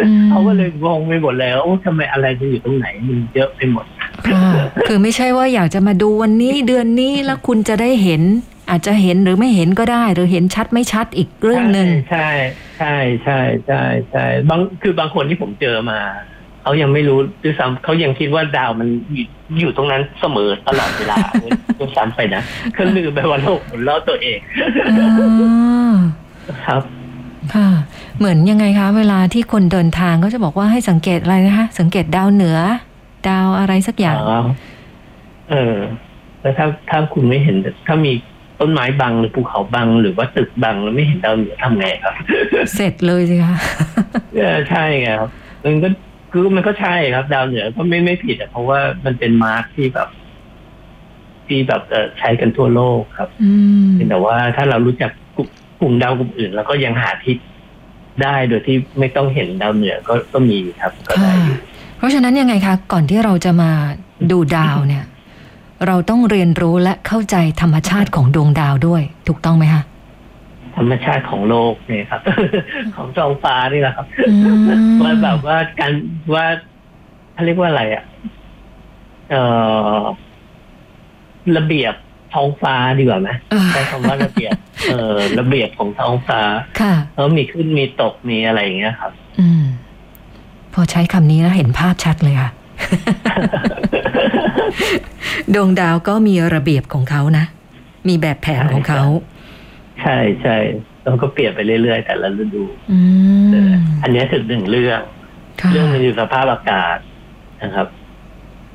Speaker 1: อืม
Speaker 2: เขาก็เลยงงไปหมดเลยว่าโอ้ทำไมอะไรจะอยู่ตรงไหนมันเยอะไปหมด
Speaker 1: ค่ะคือไม่ใช่ว่าอยากจะมาดูวันนี้เดือนนี้แล้วคุณจะได้เห็น อาจจะเห็นหรือไม่เห็นก็ได้ หรือเห็นชัดไม่ชัดอีกเรื่องหนึ่ง
Speaker 2: ใช่ใช่ใช่ใช่ใช่บางคือบางคนที่ผมเจอมาเขายังไม่รู้ด้วยซ้ำเขายังคิดว่าดาวมันอยู่อยู่ตรงนั้นเสมอตลอดเวลาด้วยซ้ำไปนะเขาลืมไปว่าโลกหมุนรอบตัวเองครับ
Speaker 1: ค่ะเหมือนยังไงคะ เวลาที่คนเดินทางก็จะบอกว่าให้สังเกตอะไรนะคะ สังเกตดาวเหนือ ดาวอะไรสักอย่าง
Speaker 2: เออ แล้วถ้าถ้าคุณไม่เห็น ถ้ามี ต้นไม้บังหรือภูเขาบังหรือว่าตึกบังแล้วไม่เห็นดาวเหนือทำไงครับ
Speaker 1: เสร็จเลยสิคะ
Speaker 2: เออใช่ไงครับมันก็คือมันก็ใช่ครับ ดาวเหนือก็ไม่ไม่ผิดอะเพราะว่ามันเป็นมาร์กที่แบบ ที่แบบเอ่อใช้กันทั่วโลกครับ
Speaker 1: อืม
Speaker 2: เพียงแต่ว่าถ้าเรารู้จักกลุ่มกลุ่มดาวกลุ่มอื่น แล้วก็ยังหาทิศได้โดยที่ไม่ต้องเห็นดาวเหนือก็ก็มีครับก็
Speaker 1: ค่ะ
Speaker 2: ได้อยู่
Speaker 1: เพราะฉะนั้นยังไงคะ ก่อนที่เราจะมาดูดาวเนี่ย เราต้องเรียนรู้และเข้าใจธรรมชาติของดวงดาวด้วย ถูกต้องไหมคะ
Speaker 2: ธรรมชาติของโลกเนี่ยครับ ของท้องฟ้านี่แหละครับ
Speaker 1: อืม
Speaker 2: ว่าแบบว่าการว่าเขาเรียกว่าอะไรอะเอ่อระเบียบท้องฟ้าดีกว่าไหม
Speaker 1: เออ
Speaker 2: ใช้คำว่าระเบียบ เอ่อระเบียบของท้องฟ้า
Speaker 1: ค่ะ
Speaker 2: แล้วมีขึ้นมีตกมีอะไรอย่างเงี้ยครับ
Speaker 1: อืม พอใช้คำนี้แล้วเห็นภาพชัดเลยค่ะ ดวงดาวก็มีระเบียบของเขานะ มีแบบแผนของเขา
Speaker 2: ใช่ใช่แล้วก็เปลี่ยนไปเรื่อยๆ แต่ละฤดู
Speaker 1: อื
Speaker 2: เออ
Speaker 1: ม
Speaker 2: อันเนี้ยถึงหนึ่งเรื่อง
Speaker 1: ค่ะ
Speaker 2: เรื่องหนึงคือสภาพอากาศนะครับ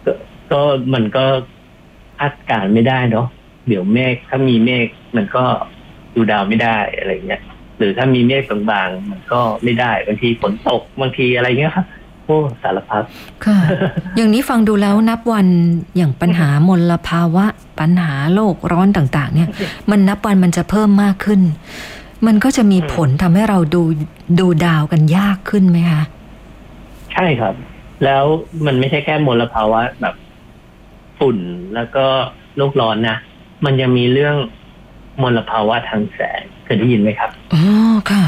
Speaker 2: ก็ก็มันก็คาดการณ์ไม่ได้เนาะเดี๋ยวเมฆถ้ามีเมฆมันก็ดูดาวไม่ได้อะไรเงี้ยหรือถ้ามีเมฆบางๆมันก็ไม่ได้บางทีฝนตกบางทีอะไรเงี้ยครับ โอ้สารพัด
Speaker 1: ค่ะ อย่างนี้ฟังดูแล้วนับวันอย่างปัญหามลภาวะ ปัญหาโลกร้อนต่าง ๆ เนี่ย มันนับวันมันจะเพิ่มมากขึ้น มันก็จะมีผลทำให้เราดูดูดาวกันยากขึ้นไหมคะ
Speaker 2: ใช่ครับ แล้วมันไม่ใช่แค่มลภาวะแบบฝุ่นแล้วก็โลกร้อนนะมันยังมีเรื่องมลภาวะทางแสงเคยได้ยินไหมครับ
Speaker 1: อ๋อค่ะ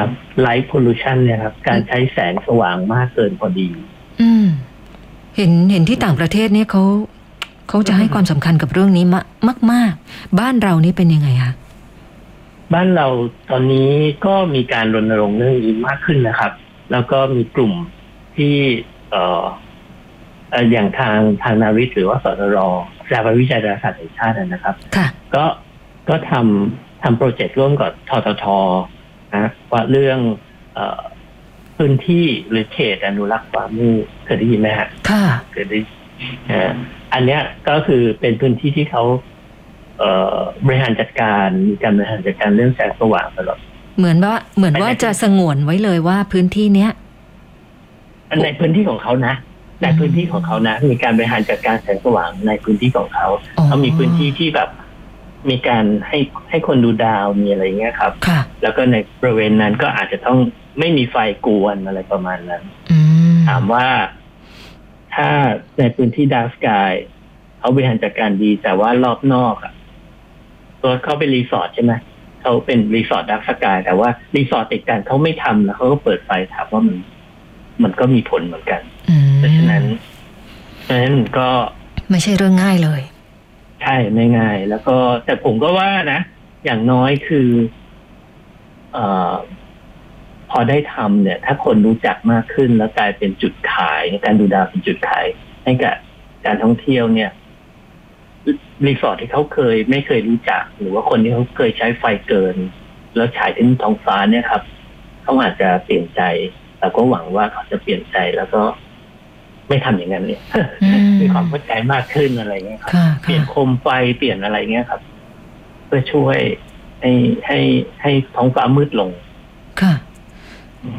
Speaker 2: ครับ light pollution เนี่ยครับ การใช้แสงสว่างมากเกินพอดี
Speaker 1: อืม เห็นเห็นที่ต่างประเทศเนี่ยเขาเขาจะให้ความสำคัญกับเรื่องนี้มากมากๆบ้านเรานี่เป็นยังไงคะ
Speaker 2: บ้านเราตอนนี้ก็มีการรณรงค์เรื่องนี้มากขึ้นนะครับ แล้วก็มีกลุ่มที่เอ่อเอ่ออย่างทางทางนาวิทย์หรือว่าสตรสถาบันวิจัยดาราศาสตร์แห่งชาตินะครับ
Speaker 1: ค่ะ
Speaker 2: ก็ก็ทำทำโปรเจกต์ร่วมกับททท นะว่าเรื่องเออพื้นที่หรือเขตอนุรักษ์ป่ามืดเคยได้ยินไหมฮะ
Speaker 1: ค่ะ
Speaker 2: เคยได้เอ่ออันเนี้ยก็คือเป็นพื้นที่ที่เขาเอ่อบริหารจัดการมีการบริหารจัดการเรื่องแสงสว่างตลอด
Speaker 1: เหมือนว่าเหมือนว่าจะสงวนไว้เลยว่าพื้นที่เนี้ย
Speaker 2: อันในพื้นที่ของเขานะในพื้นที่ของเขานะ มีการบริหารจัดการแสงสว่างในพื้นที่ของเขา
Speaker 1: อ๋อ
Speaker 2: เขามีพื้นที่ที่แบบ มีการให้ให้คนดูดาวมีอะไรเงี้ยครับ
Speaker 1: ค่ะ
Speaker 2: แล้วก็ในบริเวณนั้นก็อาจจะต้องไม่มีไฟกวนอะไรประมาณนั้น
Speaker 1: อืม
Speaker 2: ถามว่าถ้าในพื้นที่ dark sky เขาบริหารจัดการดี แต่ว่ารอบนอกอะตัวเขาเป็นรีสอร์ทใช่ไหมเขาเป็นรีสอร์ท dark sky แต่ว่ารีสอร์ทติดกันเขาไม่ทำแล้วเขาก็เปิดไฟถามว่ามัน มันก็มีผลเหมือนกัน
Speaker 1: อืม
Speaker 2: เพราะฉะนั้นเพราะฉะนั้นก็
Speaker 1: ไม่ใช่เรื่องง่ายเลย
Speaker 2: ใช่ไม่ง่าย แล้วก็แต่ผมก็ว่านะ อย่างน้อยคือเอ่อพอได้ทำเนี่ย ถ้าคนรู้จักมากขึ้นแล้วกลายเป็นจุดขาย การดูดาวเป็นจุดขายให้กับการท่องเที่ยวเนี่ยรีสอร์ทที่เขาเคยไม่เคยรู้จัก หรือว่าคนที่เขาเคยใช้ไฟเกิน แล้วฉายถึงท้องฟ้าเนี่ยครับเขาอาจจะเปลี่ยนใจเราก็หวังว่าเขาจะเปลี่ยนใจแล้วก็ ไม่ทำอย่างนั้นเนี่ย
Speaker 1: อืม
Speaker 2: มีความเข้าใจมากขึ้นอะไรเงี้ยครับ
Speaker 1: ค่ะ
Speaker 2: เปลี่ยน
Speaker 1: ค่ะ
Speaker 2: โคมไฟเปลี่ยนอะไรเงี้ยครับ เพื่อช่วยให้ให้ให้ท้องฟ้ามืดลง
Speaker 1: ค่ะ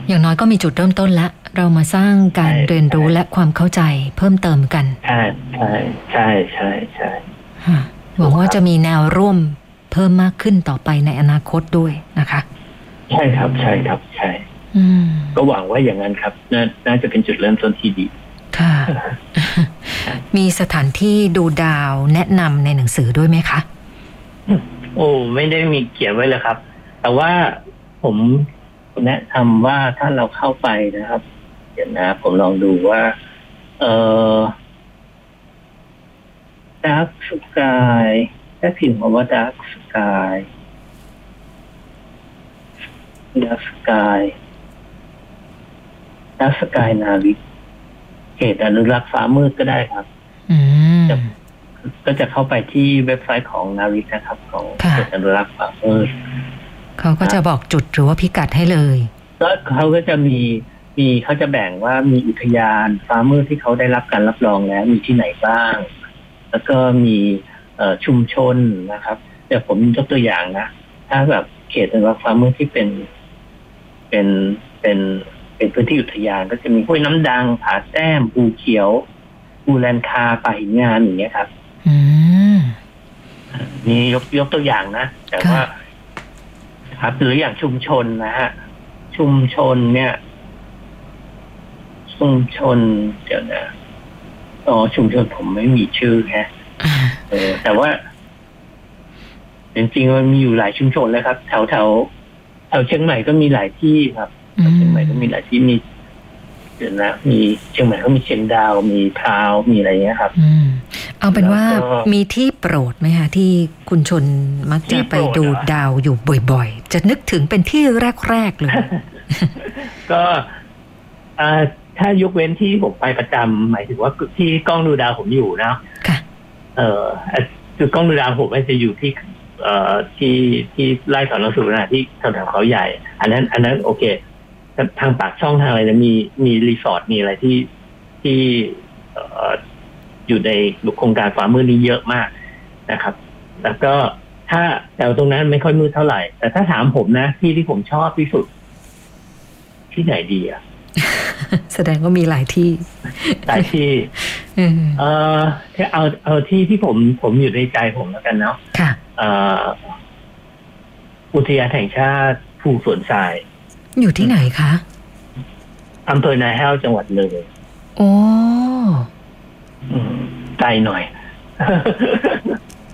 Speaker 1: อย่างน้อยก็มีจุดเริ่มต้นละ เรามาสร้างการ
Speaker 2: ใช่
Speaker 1: เรียนรู้
Speaker 2: ใช่
Speaker 1: และความเข้าใจเพิ่มเติมกัน
Speaker 2: ใช่ใช่ใช่ใช่ใช่
Speaker 1: ค่ะหวังว่าจะมีแนวร่วมเพิ่มมากขึ้นต่อไปในอนาคตด้วยนะคะ
Speaker 2: ใช่ครับ ใช่ครับ ใช่
Speaker 1: อืม
Speaker 2: ก็หวังว่าอย่างนั้นครับนาน่าจะเป็นจุดเริ่มต้นที่ดี
Speaker 1: ค่ะ มีสถานที่ดูดาวแนะนำในหนังสือด้วยไหมคะ
Speaker 2: โอ้ไม่ได้มีเขียนไว้เลยครับ แต่ว่าผมแนะนำว่าถ้าเราเข้าไปนะครับ เดี๋ยวนะ ผมลองดูว่า เออดาร์กสsky แค่พิมพ์คำว่า dark sky dark sky dark sky NARIT เขตอนุรักษ์ฟ้ามืดก็ได้ครับ
Speaker 1: อืม
Speaker 2: จะก็จะเข้าไปที่เว็บไซต์ของ NARIT นะครับ ของ
Speaker 1: ค่ะ
Speaker 2: เขตอนุรักษ์ฟ้ามืด
Speaker 1: เขาก็จะบอกจุดหรือว่าพิกัดให้เลย
Speaker 2: ก็เขาก็จะมีมีเขาจะแบ่งว่ามีอุทยานฟ้ามืดที่เขาได้รับการรับรองแล้วมีที่ไหนบ้าง แล้วก็มีเอ่อชุมชนนะครับแต่ผมยกตัวอย่างนะถ้าแบบเขตอนุรักษ์ฟ้ามืดที่เป็น เป็นเป็น เป็นพื้นที่อุทยานก็จะมีห้วยน้ำดัง ผาแต้มภูเขียวภูแลนคาป่าหินงานอย่างเงี้ยครับ
Speaker 1: อืม
Speaker 2: นี่ยกยกตัวอย่างนะแต่ว่า
Speaker 1: ค่ะ
Speaker 2: ครับหรืออย่างชุมชนนะฮะชุมชนเนี่ย ชุมชนเดี๋ยวนะอ๋อชุมชนผมไม่มีชื่อแฮะ
Speaker 1: อ่า
Speaker 2: เออ แต่ว่าจริงๆมันมีอยู่หลายชุมชนเลยครับ แถวแถวแถวเชียงใหม่ก็มีหลายที่ครับแถว เชียงใหม่ก็มีหลายที่มีเดี๋ยวนะมีเชียงใหม่ก็มีเชียงดาว มีพราวมีอะไรเงี้ยครับ
Speaker 1: อืมเอาเป็นว่า
Speaker 2: แล้วก็
Speaker 1: มีที่โปรดไหมคะที่คุณชนมัก
Speaker 2: ที่
Speaker 1: จะ
Speaker 2: โป
Speaker 1: ไป
Speaker 2: รด
Speaker 1: ดู
Speaker 2: เหรอ
Speaker 1: ดาวอยู่บ่อยๆ จะนึกถึงเป็นที่แรกๆเลย
Speaker 2: ก็อ่าถ้ายกเว้นที่ผมไปประจำหมายถึงว่าที่กล้องดูดาวผมอยู่นะ
Speaker 1: ค่ะ
Speaker 2: เออคือกล้องดูดาวผมมันจะอยู่ที่เอ่อที่ที่ไล่สอนหนังสือนะที่แถวๆเขาใหญ่ อันนั้น อันนั้นโอเค ทางปากช่องทางอะไรจะมีมีรีสอร์ทมีอะไรที่ที่เอ่ออยู่ในโครงการฟ้ามืดนี้เยอะมากนะครับ แล้วก็ถ้าแต่ตรงนั้นไม่ค่อยมืดเท่าไหร่ แต่ถ้าถามผมนะที่ที่ผมชอบที่สุด ที่ไหนดีอะ
Speaker 1: แสดงว่ามีหลายที่
Speaker 2: หลายที่
Speaker 1: อืม
Speaker 2: เออถ้าเอาเอาที่ที่ผมผมอยู่ในใจผมแล้วกันเนาะ
Speaker 1: ค่ะ
Speaker 2: เอ่ออุทยานแห่งชาติภูสวนทราย
Speaker 1: อยู่ที่ไหนคะ
Speaker 2: อำเภอนาแห้วจังหวัดเลย
Speaker 1: โอ้
Speaker 2: อืมไกลหน่อย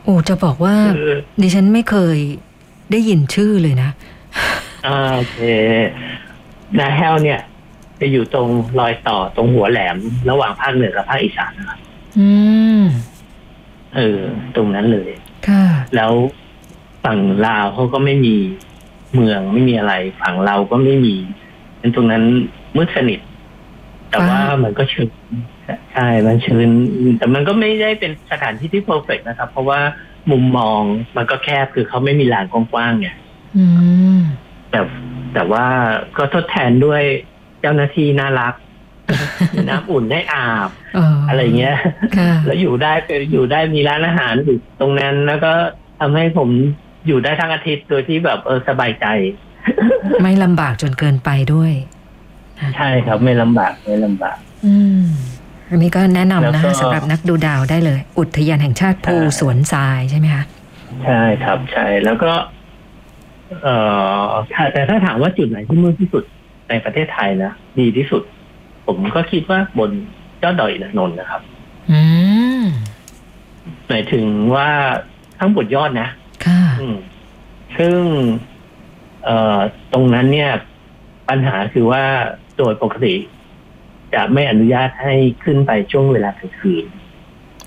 Speaker 1: โอ้จะบอกว่า
Speaker 2: คือ
Speaker 1: ดิฉันไม่เคยได้ยินชื่อเลยนะ
Speaker 2: อ่าโอเคนาแห้วเนี่ย จะอยู่ตรงรอยต่อตรงหัวแหลม ระหว่างภาคเหนือกับภาคอีสานนะครับ
Speaker 1: อืม
Speaker 2: เออ ตรงนั้นเลย
Speaker 1: ค่ะ
Speaker 2: แล้วฝั่งลาวเขาก็ไม่มี เมืองไม่มีอะไรฝั่งเราก็ไม่มีเป็นตรงนั้นมืดสนิท แต่ว่า
Speaker 1: ว้าว
Speaker 2: มันก็ชื้นใช่ มันชื้นแต่มันก็ไม่ได้เป็นสถานที่ที่เพอร์เฟกนะครับ เพราะว่ามุมมองมันก็แคบคือเขาไม่มีลานกว้างๆเนี่ย
Speaker 1: อืม
Speaker 2: แต่แต่ว่าก็ทดแทนด้วยเจ้าหน้าที่น่ารักมีน้ำอุ่นให้อาบ
Speaker 1: เออ
Speaker 2: อะไรเงี้ย
Speaker 1: ค่ะ
Speaker 2: แล้วอยู่ได้ไปอยู่ได้มีร้านอาหารอยู่ตรงนั้นแล้วก็ทำให้ผม อยู่ได้ทั้งอาทิตย์โดยที่แบบเออสบายใจ
Speaker 1: ไม่ลำบากจนเกินไปด้วย
Speaker 2: ใช่ครับไม่ลำบากไม่ลำบาก
Speaker 1: อืมอันนี้ก็แนะนำ
Speaker 2: แล้ว
Speaker 1: นะ
Speaker 2: ก็
Speaker 1: สำหรับนักดูดาวได้เลย อุทยานแห่งชาติภู
Speaker 2: ใช่
Speaker 1: สวนทรายใช่ไหมคะ
Speaker 2: ใช่ครับใช่แล้วก็ เอ่อถ้าแต่ถ้าถามว่าจุดไหนที่มืดที่สุดในประเทศไทยนะดีที่สุด ผมก็คิดว่าบนยอดดอยอินทนนท์นะครับ
Speaker 1: อืม
Speaker 2: หมายถึงว่าทั้งบนยอดนะ
Speaker 1: ค่ะ
Speaker 2: อืม ซึ่งเอ่อตรงนั้นเนี่ย ปัญหาคือว่าโดยปกติ จะไม่อนุญาตให้ขึ้นไปช่วงเวลากลางคืน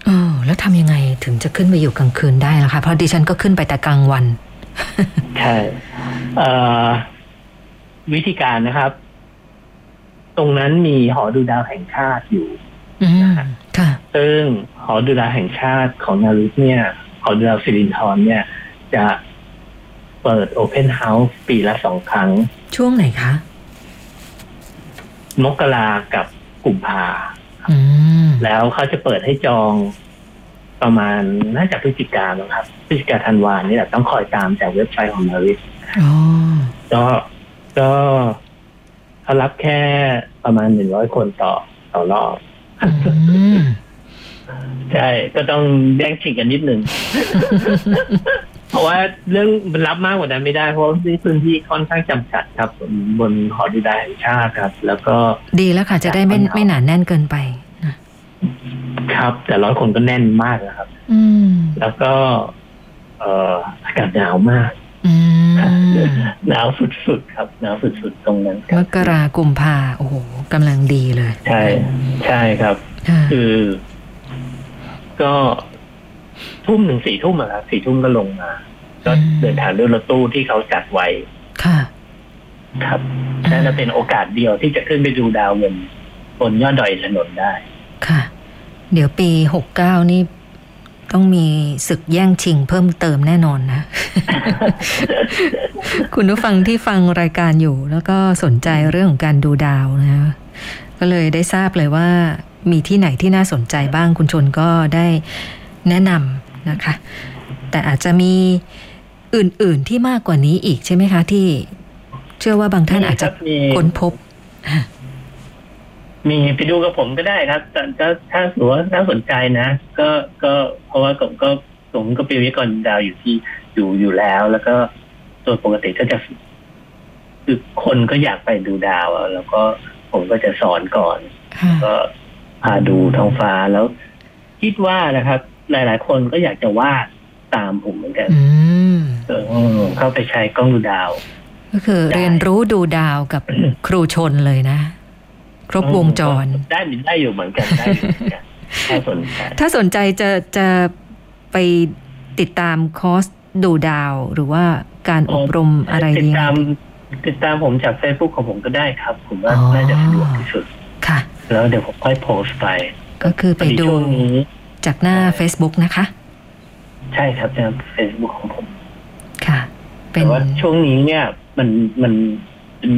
Speaker 1: เออแล้วทำยังไงถึงจะขึ้นไปอยู่กลางคืนได้ล่ะคะเพราะดิฉันก็ขึ้นไปแต่กลางวัน
Speaker 2: ใช่เอ่อวิธีการนะครับ ตรงนั้นมีหอดูดาวแห่งชาติอยู่
Speaker 1: อืมค่ะ
Speaker 2: ซึ่งหอดูดาวแห่งชาติของ NARIT เนี่ย หอดูดาวสิรินธรเนี่ย จะเปิด open house ปีละสองครั้ง
Speaker 1: ช่วงไหนคะ
Speaker 2: มกรากับกุมภา
Speaker 1: อืม
Speaker 2: แล้วเขาจะเปิดให้จองประมาณน่าจะพฤศจิกาบ้างครับพฤศจิกาธันวานี่แหละต้องคอยตามจากเว็บไซต์ของ NARIT
Speaker 1: อ๋อ
Speaker 2: ก็ก็เขารับแค่ประมาณหนึ่งร้อยคนต่อต่อรอบ
Speaker 1: อืม
Speaker 2: ใช่ ก็ต้องแย่งชิงกันนิดหนึ่ง เพราะว่าเรื่องมันรับมากกว่านั้นไม่ได้ เพราะว่าพื้นที่ค่อนข้างจำกัดครับ บนบนหอดูดาวแห่งชาติครับ แล้วก็
Speaker 1: ดีแล้วค่ะ จะได้ไม่ไม่หนาแน่นเกินไปนะ
Speaker 2: ครับ แต่ร้อยคนก็แน่นมากนะครับ
Speaker 1: อืม
Speaker 2: แล้วก็ เอ่ออากาศหนาวมาก
Speaker 1: อืม
Speaker 2: หนาวสุดๆครับหนาวสุดๆตรงนั้นค
Speaker 1: ม
Speaker 2: รับ
Speaker 1: กรากุมภาโอ้โหกำลังดีเลย
Speaker 2: ใช่ ใช่ครับ
Speaker 1: ค่ะ
Speaker 2: คือ ก็ ทุ่มหนึ่งสี่ทุ่มอะครับสี่ทุ่มก็ลงมา ก็
Speaker 1: อืม
Speaker 2: เดินทางด้วยรถตู้ที่เขาจัดไว้
Speaker 1: ค่ะ
Speaker 2: ครับนั่นจะเป็นโอกาสเดียวที่จะขึ้นไปดูดาวบนบนยอดดอยอินทนนท์ได้
Speaker 1: ค่ะ เดี๋ยวปีหกเก้านี่ต้องมีศึกแย่งชิงเพิ่มเติมแน่นอนนะ คุณผู้ฟังที่ฟังรายการอยู่ แล้วก็สนใจเรื่องของการดูดาวนะ ก็เลยได้ทราบเลยว่ามีที่ไหนที่น่าสนใจบ้างคุณชนก็ได้แนะนำ นะคะ แต่อาจจะมีอื่น ๆที่มากกว่านี้อีกใช่ไหมคะที่เชื่อว่าบางท่านอาจจะ
Speaker 2: มี
Speaker 1: ค้นพบ
Speaker 2: มีไปดูกับผมก็ได้ครับ แต่ก็ถ้าสมมติว่าน่าสนใจนะ ก็ก็เพราะว่าผมก็ผมก็เป็นวิทยากรดาวอยู่ที่อยู่อยู่แล้ว แล้วก็โดยปกติก็จะคือคนก็อยากไปดูดาวอะแล้วก็ผมก็จะสอนก่อน
Speaker 1: ค่ะ
Speaker 2: ก็พาดูท้องฟ้าแล้ว คิดว่านะครับ หลาย ๆ คนก็อยากจะวาดตามผมเหมือนกัน
Speaker 1: อืม
Speaker 2: เออเข้าไปใช้กล้องดูดาว
Speaker 1: ก็คือ
Speaker 2: ได้
Speaker 1: เรียนรู้ดูดาวกับครูชนเลยนะ ครบวงจร
Speaker 2: ได้ได้อยู่เหมือนกันได้อยู่เหมือนกันถ้าสนใจ
Speaker 1: ถ้าสนใจจะจะไปติดตามคอร์สดูดาว หรือว่าการอบรมอะไร
Speaker 2: ติ
Speaker 1: ดี
Speaker 2: ดตามติดตามผมจากเฟซบุ๊กของผมก็ได้ครับ ผมว่า
Speaker 1: อ๋อ
Speaker 2: น่าจะสะดวกที่สุด
Speaker 1: ค่ะ
Speaker 2: แล้วเดี๋ยวผมค่อยโพสต์ไป
Speaker 1: ก็คือไปดู
Speaker 2: พอช่วงนี้
Speaker 1: จากหน้า Facebook นะคะ
Speaker 2: ใช่ครับจากเฟซบุ๊กของผม
Speaker 1: ค่ะเป็
Speaker 2: แต่
Speaker 1: น
Speaker 2: ว่าช่วงนี้เนี่ย มันมัน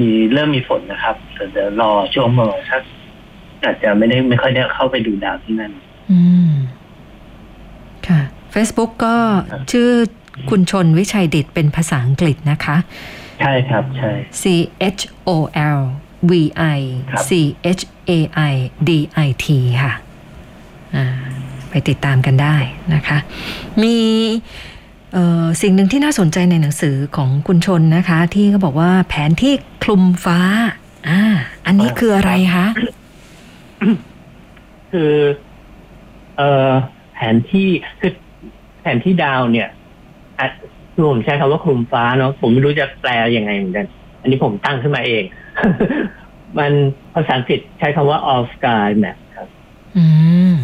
Speaker 2: มีเริ่มมีฝนนะครับแต่เดี๋ยวรอช่วงเมื่อสักอาจจะไม่ได้ไม่ค่อยได้เข้าไปดูดาวที่นั่น
Speaker 1: อืม ค่ะ Facebook ก็
Speaker 2: ครับ
Speaker 1: ชื่อคุณชนวิชัยดิตเป็นภาษาอังกฤษนะคะ
Speaker 2: ใช่ครับ ใช่
Speaker 1: C H O L V I
Speaker 2: ครับ
Speaker 1: C H A I D I T ค่ะอ่า ไปติดตามกันได้นะคะ มีเอ่อสิ่งหนึ่งที่น่าสนใจในหนังสือของคุณชนนะคะ ที่เขาบอกว่าแผนที่คลุมฟ้า อ่า อันนี้คืออะไรคะ
Speaker 2: คือเอ่อแผนที่คือแผนที่ดาวเนี่ยอะคือผมใช้คำว่าคลุมฟ้าเนาะผมไม่รู้จะแปลยังไงเหมือนกัน อันนี้ผมตั้งขึ้นมาเอง มันภาษาอังกฤษใช้คำว่า all sky map ครับ
Speaker 1: อืม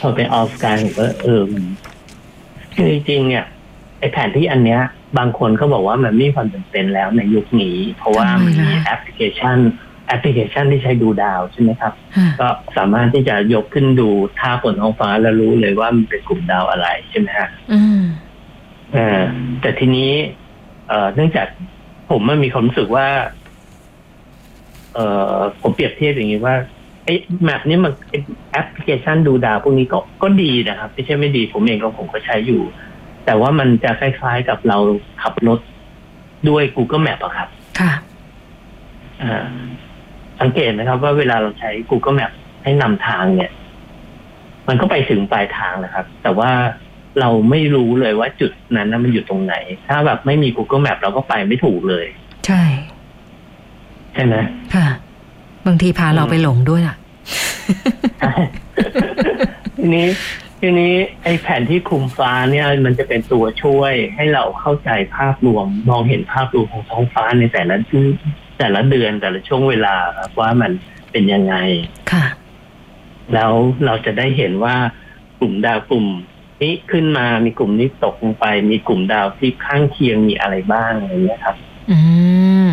Speaker 2: พอเป็น all sky ผมก็เออมันคือจริงๆเนี่ยไอแผนที่อันเนี้ย บางคนเขาบอกว่ามันไม่มีความจำเป็นแล้วในยุคนี้ เพราะว่ามันมีแอปพลิเคชันแอปพลิเคชันที่ใช้ดูดาวใช่ไหมครับ
Speaker 1: ค่ะ
Speaker 2: ก็สามารถที่จะยกขึ้นดูทาบบนท้องฟ้าแล้วรู้เลยว่ามันเป็นกลุ่มดาวอะไรใช่ไหมฮะ
Speaker 1: อืม
Speaker 2: เออแต่ทีนี้ เอ่อเนื่องจากผมมันมีความรู้สึกว่า เอ่อผมเปรียบเทียบอย่างนี้ว่า ไอ้แมปนี้มันไอ้แอปพลิเคชันดูดาวพวกนี้ก็ก็ดีนะครับ ไม่ใช่ไม่ดีผมเองก็ผมก็ใช้อยู่ แต่ว่ามันจะคล้ายๆกับเราขับรถด้วย Google Map อะครับ
Speaker 1: ค่ะ
Speaker 2: อ่าสังเกตนะครับ ว่าเวลาเราใช้ Google Map ให้นำทางเนี่ย มันก็ไปถึงปลายทางนะครับ แต่ว่าเราไม่รู้เลยว่าจุดนั้นนะมันอยู่ตรงไหน ถ้าแบบไม่มี Google Map เราก็ไปไม่ถูกเลย
Speaker 1: ใช่
Speaker 2: ใช่ไหม
Speaker 1: ค่ะ บางทีพาเราไปหลงด้วยอะ
Speaker 2: ใช่ทีนี้ทีนี้ไอ้แผนที่คลุมฟ้าเนี่ยมันจะเป็นตัวช่วยให้เราเข้าใจภาพรวม มองเห็นภาพรวมของท้องฟ้าในแต่ละที่แต่ละเดือนแต่ละช่วงเวลาครับว่ามันเป็นยังไง
Speaker 1: ค่ะ
Speaker 2: แล้วเราจะได้เห็นว่ากลุ่มดาวกลุ่มนี้ขึ้นมามีกลุ่มนี้ตกลงไป มีกลุ่มดาวที่ข้างเคียงมีอะไรบ้างอะไรเงี้ยครับ
Speaker 1: อืม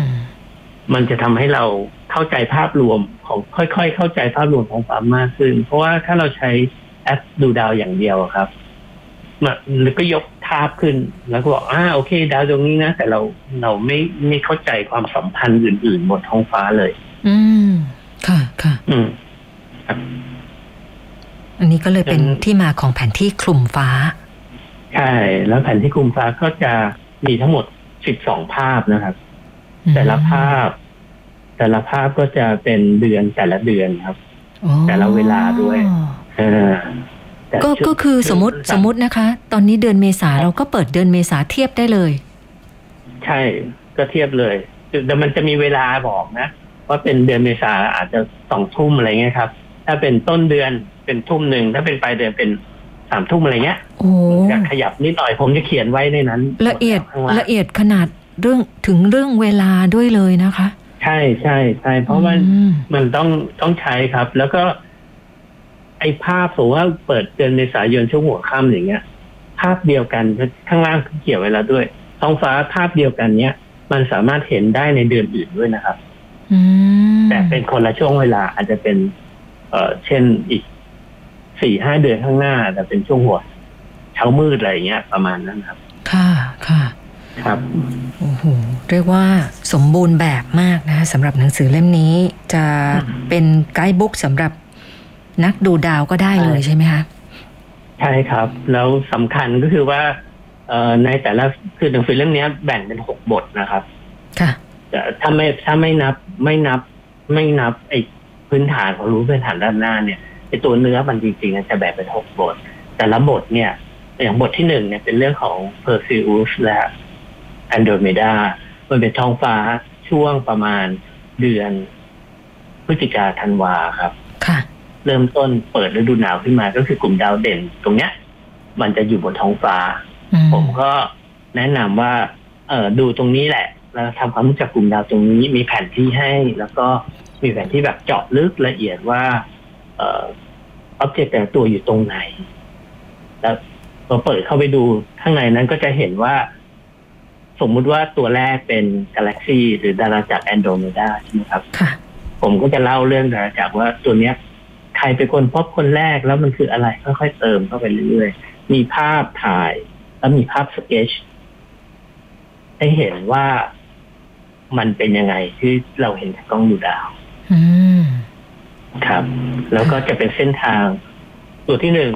Speaker 2: มันจะทำให้เรา เข้าใจภาพรวมของค่อย ๆ เข้าใจภาพรวมของฟ้ามากขึ้น เพราะว่าถ้าเราใช้แอปดูดาวอย่างเดียวอะครับมันก็ยกภาพขึ้น แล้วก็บอกอ่าโอเค ดาวตรงนี้นะ แต่เราเราไม่ไม่เข้าใจความสัมพันธ์อื่นๆบนท้องฟ้าเลย
Speaker 1: อืม ค่ะค่ะ
Speaker 2: อืม
Speaker 1: อันนี้ก็เลยเป็น
Speaker 2: เป็น
Speaker 1: ที่มาของแผนที่คลุมฟ้า
Speaker 2: ใช่ แล้วแผนที่คลุมฟ้าก็จะมีทั้งหมด12ภาพนะครับ แต่ละภาพ แต่ละภาพก็จะเป็นเดือนแต่ละเดือนครับ
Speaker 1: อ๋อ
Speaker 2: แต่ละเวลาด้วยเออแต่
Speaker 1: ก็
Speaker 2: ชุด
Speaker 1: ก็คือสมมติ
Speaker 2: ชุด
Speaker 1: สมมตินะคะ ตอนนี้เดือนเมษาเราก็เปิดเดือนเมษาเทียบได้เลย
Speaker 2: ใช่ก็เทียบเลยแต่มันจะมีเวลาบอกนะว่าเป็นเดือนเมษาอาจจะสองทุ่มอะไรเงี้ยครับ ถ้าเป็นต้นเดือนเป็นทุ่มหนึ่งถ้าเป็นปลายเดือนเป็นสามทุ่มอะไรเงี้ย
Speaker 1: โอ้
Speaker 2: จะขยับนิดหน่อยผมจะเขียนไว้ในนั้น
Speaker 1: ละเอียด
Speaker 2: ข้างล่าง
Speaker 1: ละเอียดขนาดเรื่องถึงเรื่องเวลาด้วยเลยนะคะ
Speaker 2: ใช่ใช่ใช่เพราะว่า
Speaker 1: อืม
Speaker 2: มันต้องต้องใช้ครับ แล้วก็ ไอ้ภาพสมมติว่าเปิดเดือนเมษายนช่วงหัวค่ำอย่างเงี้ย ภาพเดียวกันข้างล่างเขียนไว้แล้วด้วยท้องฟ้าภาพเดียวกันเนี้ยมันสามารถเห็นได้ในเดือนอื่นด้วยนะครับ
Speaker 1: อืม
Speaker 2: แต่เป็นคนละช่วงเวลาอาจจะเป็น เอ่อ เช่นอีกสี่ห้าเดือนข้างหน้าแต่เป็นช่วงหัวเช้ามืดอะไรอย่างเงี้ยประมาณนั้นครับ
Speaker 1: ค่ะค่ะ
Speaker 2: ครับ
Speaker 1: โอ้โหเรียกว่าสมบูรณ์แบบมากนะสำหรับหนังสือเล่มนี้จะเป็นไกด์บุ๊กสำหรับนักดูดาวก็ได้เลยใช่ไหมคะ
Speaker 2: ใช่ครับ แล้วสำคัญก็คือว่าเอ่อในแต่ละคือหนังสือเล่มเนี้ยแบ่งเป็นหกบทนะครับ
Speaker 1: ค่ะ
Speaker 2: แต่ถ้าไม่ถ้าไม่นับไม่นับไม่นับไอ้พื้นฐานของรู้พื้นฐานด้านหน้าเนี่ยไอ้ตัวเนื้อมันจริงๆอะจะแบ่งเป็นหกบท แต่ละบทเนี่ย อย่างบทที่หนึ่งเนี่ยเป็นเรื่องของ Perseus และ Andromeda มันเป็นท้องฟ้าช่วงประมาณเดือนพฤศจิกาธันวาครับ
Speaker 1: ค่ะ
Speaker 2: เริ่มต้นเปิดฤดูหนาวขึ้นมาก็คือกลุ่มดาวเด่น ตรงเนี้ย มันจะอยู่บนท้องฟ้า
Speaker 1: อืม
Speaker 2: ผมก็แนะนำว่า เออดูตรงนี้แหละ แล้วทำความรู้จักกลุ่มดาวตรงนี้มีแผนที่ให้ แล้วก็มีแผนที่แบบเจาะลึกละเอียดว่า เอ่ออ็อบเจกต์แต่ละตัวอยู่ตรงไหน แล้วพอเปิดเข้าไปดูข้างในนั้นก็จะเห็นว่า สมมุติว่าตัวแรกเป็นกาแล็กซีหรือดาราจักรแอนโดเมดาใช่ไหมครับ
Speaker 1: ค่ะ
Speaker 2: ผมก็จะเล่าเรื่องดาราจักรว่าตัวเนี้ยใครเป็นคนพบคนแรกแล้วมันคืออะไรค่อยๆเติมเข้าไปเรื่อยๆ มีภาพถ่าย แล้วมีภาพสเกจให้เห็นว่ามันเป็นยังไงที่เราเห็นจากกล้องดูดาว
Speaker 1: อืม
Speaker 2: ครับ แล้วก็จะเป็นเส้นทาง ตัวที่หนึ่ง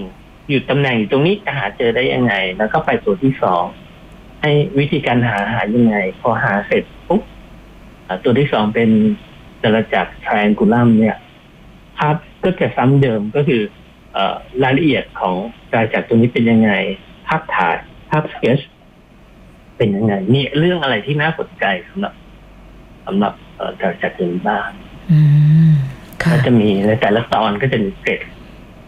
Speaker 2: อยู่ตำแหน่งอยู่ตรงนี้จะหาเจอได้ยังไง แล้วก็ไปตัวที่สอง ให้วิธีการหาหายังไง พอหาเสร็จปุ๊บอ่าตัวที่สองเป็นจรจักร triangulum เนี่ยภาพก็จะซ้ำเดิมก็คือเอ่อรายละเอียดของจรจักรตัวนี้เป็นยังไง ภาพถ่ายภาพสเกจเป็นยังไงนี่เรื่องอะไรที่น่าสนใจสำหรับสำหรับเอ่อจรจักรตัวนี้บ้าง
Speaker 1: อืมค่ะ
Speaker 2: ก็จะมีในแต่ละตอนก็จะมีเกร็ด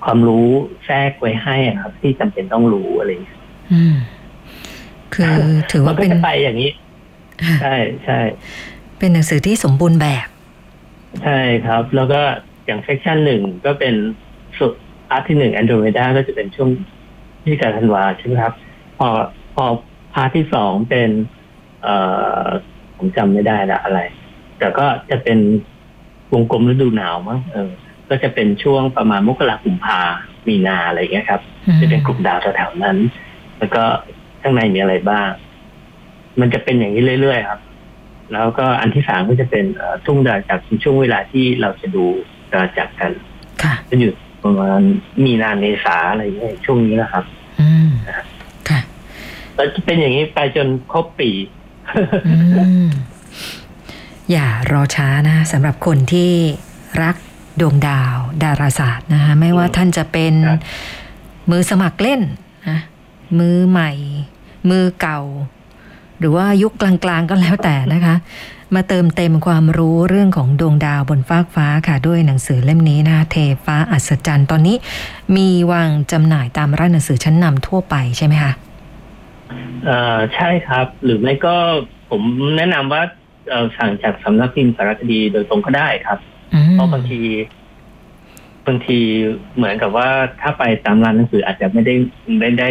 Speaker 2: ความรู้แทรกไว้ให้อะครับ ที่จำเป็นต้องรู้อะไรอย่างเงี้ย
Speaker 1: อืม คือถือ
Speaker 2: มั
Speaker 1: ว่าน
Speaker 2: ก็
Speaker 1: เป็น
Speaker 2: จะไปอย่างนี้
Speaker 1: ค่ะ
Speaker 2: ใช่ใช่
Speaker 1: เป็นหนังสือที่สมบูรณ์แบบ
Speaker 2: ใช่ครับ แล้วก็อย่าง section หนึ่งก็เป็นสุด part ที่หนึ่งแอนโดรเมดาก็จะเป็นช่วงที่การธันวาใช่ไหมครับ พอพอ part ที่สองเป็น เอ่อผมจำไม่ได้ละอะไร แต่ก็จะเป็นวงกลมฤดูหนาวมั้งเออ ก็จะเป็นช่วงประมาณมกราคมพามีนาอะไรอย่างเงี้ยครับ
Speaker 1: อืม
Speaker 2: จะเป็นกลุ่มดาวแถวๆนั้น แล้วก็ ข้างในมีอะไรบ้าง มันจะเป็นอย่างนี้เรื่อยๆครับ แล้วก็อันที่สามก็จะเป็นเอ่อทุ่งดาวจากรช่วงเวลาที่เราจะดูดาวจักรกัน
Speaker 1: ค่ะ
Speaker 2: จะอยู่ประมาณมีนาเมษาอะไรอย่างเงี้ยช่วงนี้นะครับ
Speaker 1: อืมค่ะ
Speaker 2: แล้วจะเป็นอย่างนี้ไปจนครบปี
Speaker 1: อืมอย่ารอช้านะสำหรับคนที่รักดวงดาว ดาราศาสตร์นะคะไม่ว่าท่านจะเป็น
Speaker 2: ครับ
Speaker 1: มือสมัครเล่นนะ มือใหม่ มือเก่า หรือว่ายุคกลางๆก็แล้วแต่นะคะ มาเติมเต็มความรู้เรื่องของดวงดาวบนฟากฟ้าค่ะ ด้วยหนังสือเล่มนี้นะคะเทฟ้าอัศจรรย์ตอนนี้มีวางจำหน่ายตามร้านหนังสือชั้นนำทั่วไปใช่ไหมคะ
Speaker 2: เอ่อใช่ครับ หรือไม่ก็ผมแนะนำว่าเอ่อสั่งจากสำนักพิมพ์สารคดีโดยตรงก็ได้ครับ
Speaker 1: อืม
Speaker 2: เพราะบางที บางทีเหมือนกับว่าถ้าไปตามร้านหนังสืออาจจะไม่ได้ไม่ได้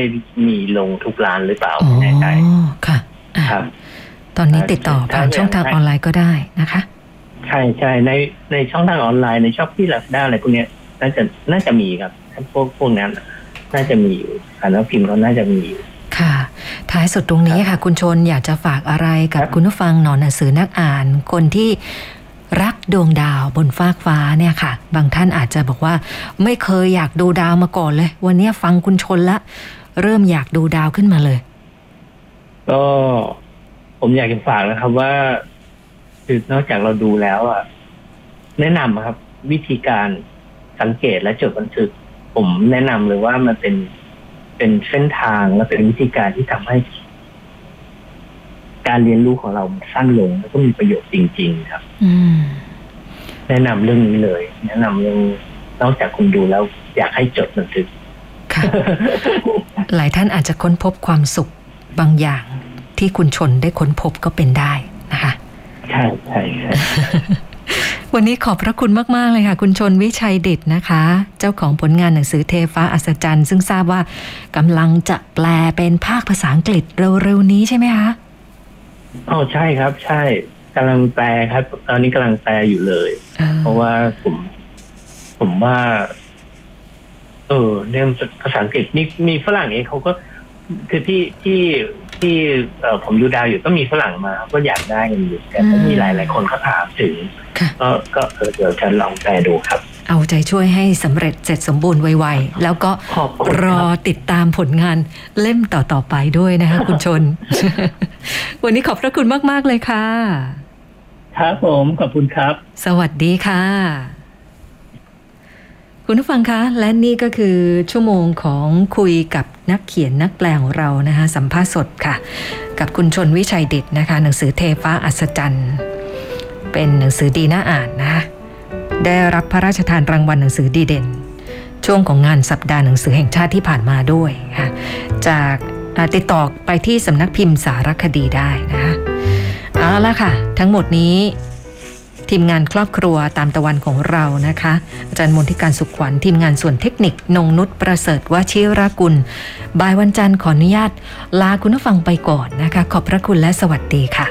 Speaker 2: มีลงทุกร้านหรือเปล่า
Speaker 1: อ๋อ
Speaker 2: ไม่แน่ใจ
Speaker 1: ค่ะอะ
Speaker 2: ครับ
Speaker 1: ตอนนี้ติดต่อผ่านช่องทางออนไลน์ก็ได้นะคะ
Speaker 2: ใช่ใช่ในในช่องทางออนไลน์ในช้อปปี้ลาซาด้าอะไรพวกเนี้ยน่าจะน่าจะมีครับพวกพวกนั้นน่าจะมีอยู่สำนักพิมพ์เขาน่าจะมีอยู่
Speaker 1: ค่ะ ท้ายสุดตรงนี้ค่ะ คุณชนอยากจะฝากอะไรกับ
Speaker 2: ครับ
Speaker 1: คุณผู้ฟังหนอนหนังสือนักอ่าน คนที่ รักดวงดาวบนฟากฟ้าเนี่ยค่ะ บางท่านอาจจะบอกว่า ไม่เคยอยากดูดาวมาก่อนเลย วันนี้ฟังคุณชนละ เริ่มอยากดูดาวขึ้นมาเลย
Speaker 2: ก็ผมอยากจะฝากนะครับว่า คือนอกจากเราดูแล้วอะ แนะนำครับ วิธีการสังเกตและจดบันทึก ผมแนะนำเลยว่ามันเป็นเป็นเส้นทางและเป็นวิธีการที่ทำให้ การเรียนรู้ของเรามันสั้นลงแล้วก็มีประโยชน์จริง ๆ ครับ
Speaker 1: อืม
Speaker 2: แนะนำเรื่องนี้เลย แนะนำเรื่องนอกจากคุณดูแล้ว อยากให้จดบันทึก
Speaker 1: ค่ะ หลายท่านอาจจะค้นพบความสุขบางอย่างที่คุณชนได้ค้นพบก็เป็นได้นะคะ
Speaker 2: ใช่ใช่ใช่
Speaker 1: วันนี้ขอบพระคุณมาก ๆ เลยค่ะ คุณชนวิชัยเด็ดนะคะ เจ้าของผลงานหนังสือเทฟ้าอัศจรรย์ ซึ่งทราบว่ากำลังจะแปลเป็นภาคภาษาอังกฤษเร็ว ๆ นี้ใช่ไหมคะ
Speaker 2: อ๋อใช่ครับ ใช่กำลังแปลครับ ตอนนี้กำลังแปลอยู่เลย
Speaker 1: เออ
Speaker 2: เพราะว่าผมผมว่า เออเรื่องภาษาอังกฤษนี่มีฝรั่งเองเขาก็คือที่ที่ที่เอ่อผมดูดาวอยู่ก็มีฝรั่งมา ก็อยากได้กันอยู่แต่ก็มีหลายหลายๆคนเขาถามถึง
Speaker 1: ค่ะ
Speaker 2: ก็ก็เออเดี๋ยวจะลองแปลดูครับ
Speaker 1: เอาใจช่วยให้สำเร็จเสร็จสมบูรณ์ไวๆ แล้วก็
Speaker 2: ขอบคุณ
Speaker 1: รอ
Speaker 2: ครับ
Speaker 1: ติดตามผลงานเล่มต่อ ๆ ไปด้วยนะคะคุณชน วันนี้ขอบพระคุณมาก ๆ เลยค่ะ
Speaker 2: ครับผม ขอบคุณครับ
Speaker 1: สวัสดีค่ะ คุณผู้ฟังคะ และนี่ก็คือชั่วโมงของคุยกับนักเขียนนักแปลของเรานะคะสัมภาษณ์สดค่ะ กับคุณชนวิชัยเด็ดนะคะ หนังสือเทฟ้าอัศจรรย์ เป็นหนังสือดีน่าอ่านนะคะ ได้รับพระราชทานรางวัลหนังสือดีเด่น ช่วงของงานสัปดาห์หนังสือแห่งชาติที่ผ่านมาด้วยค่ะจากติดต่อไปที่สำนักพิมพ์สารคดีได้นะคะเอาละค่ะ ทั้งหมดนี้ทีมงานครอบครัวตามตะวันของเรานะคะ อาจารย์มนทิการสุขขวัญทีมงานส่วนเทคนิคนงนุชประเสริฐวชิรกุลบ่ายวันจันทร์ขออนุญาต ลาคุณผู้ฟังไปก่อนนะคะ ขอบพระคุณและสวัสดีค่ะ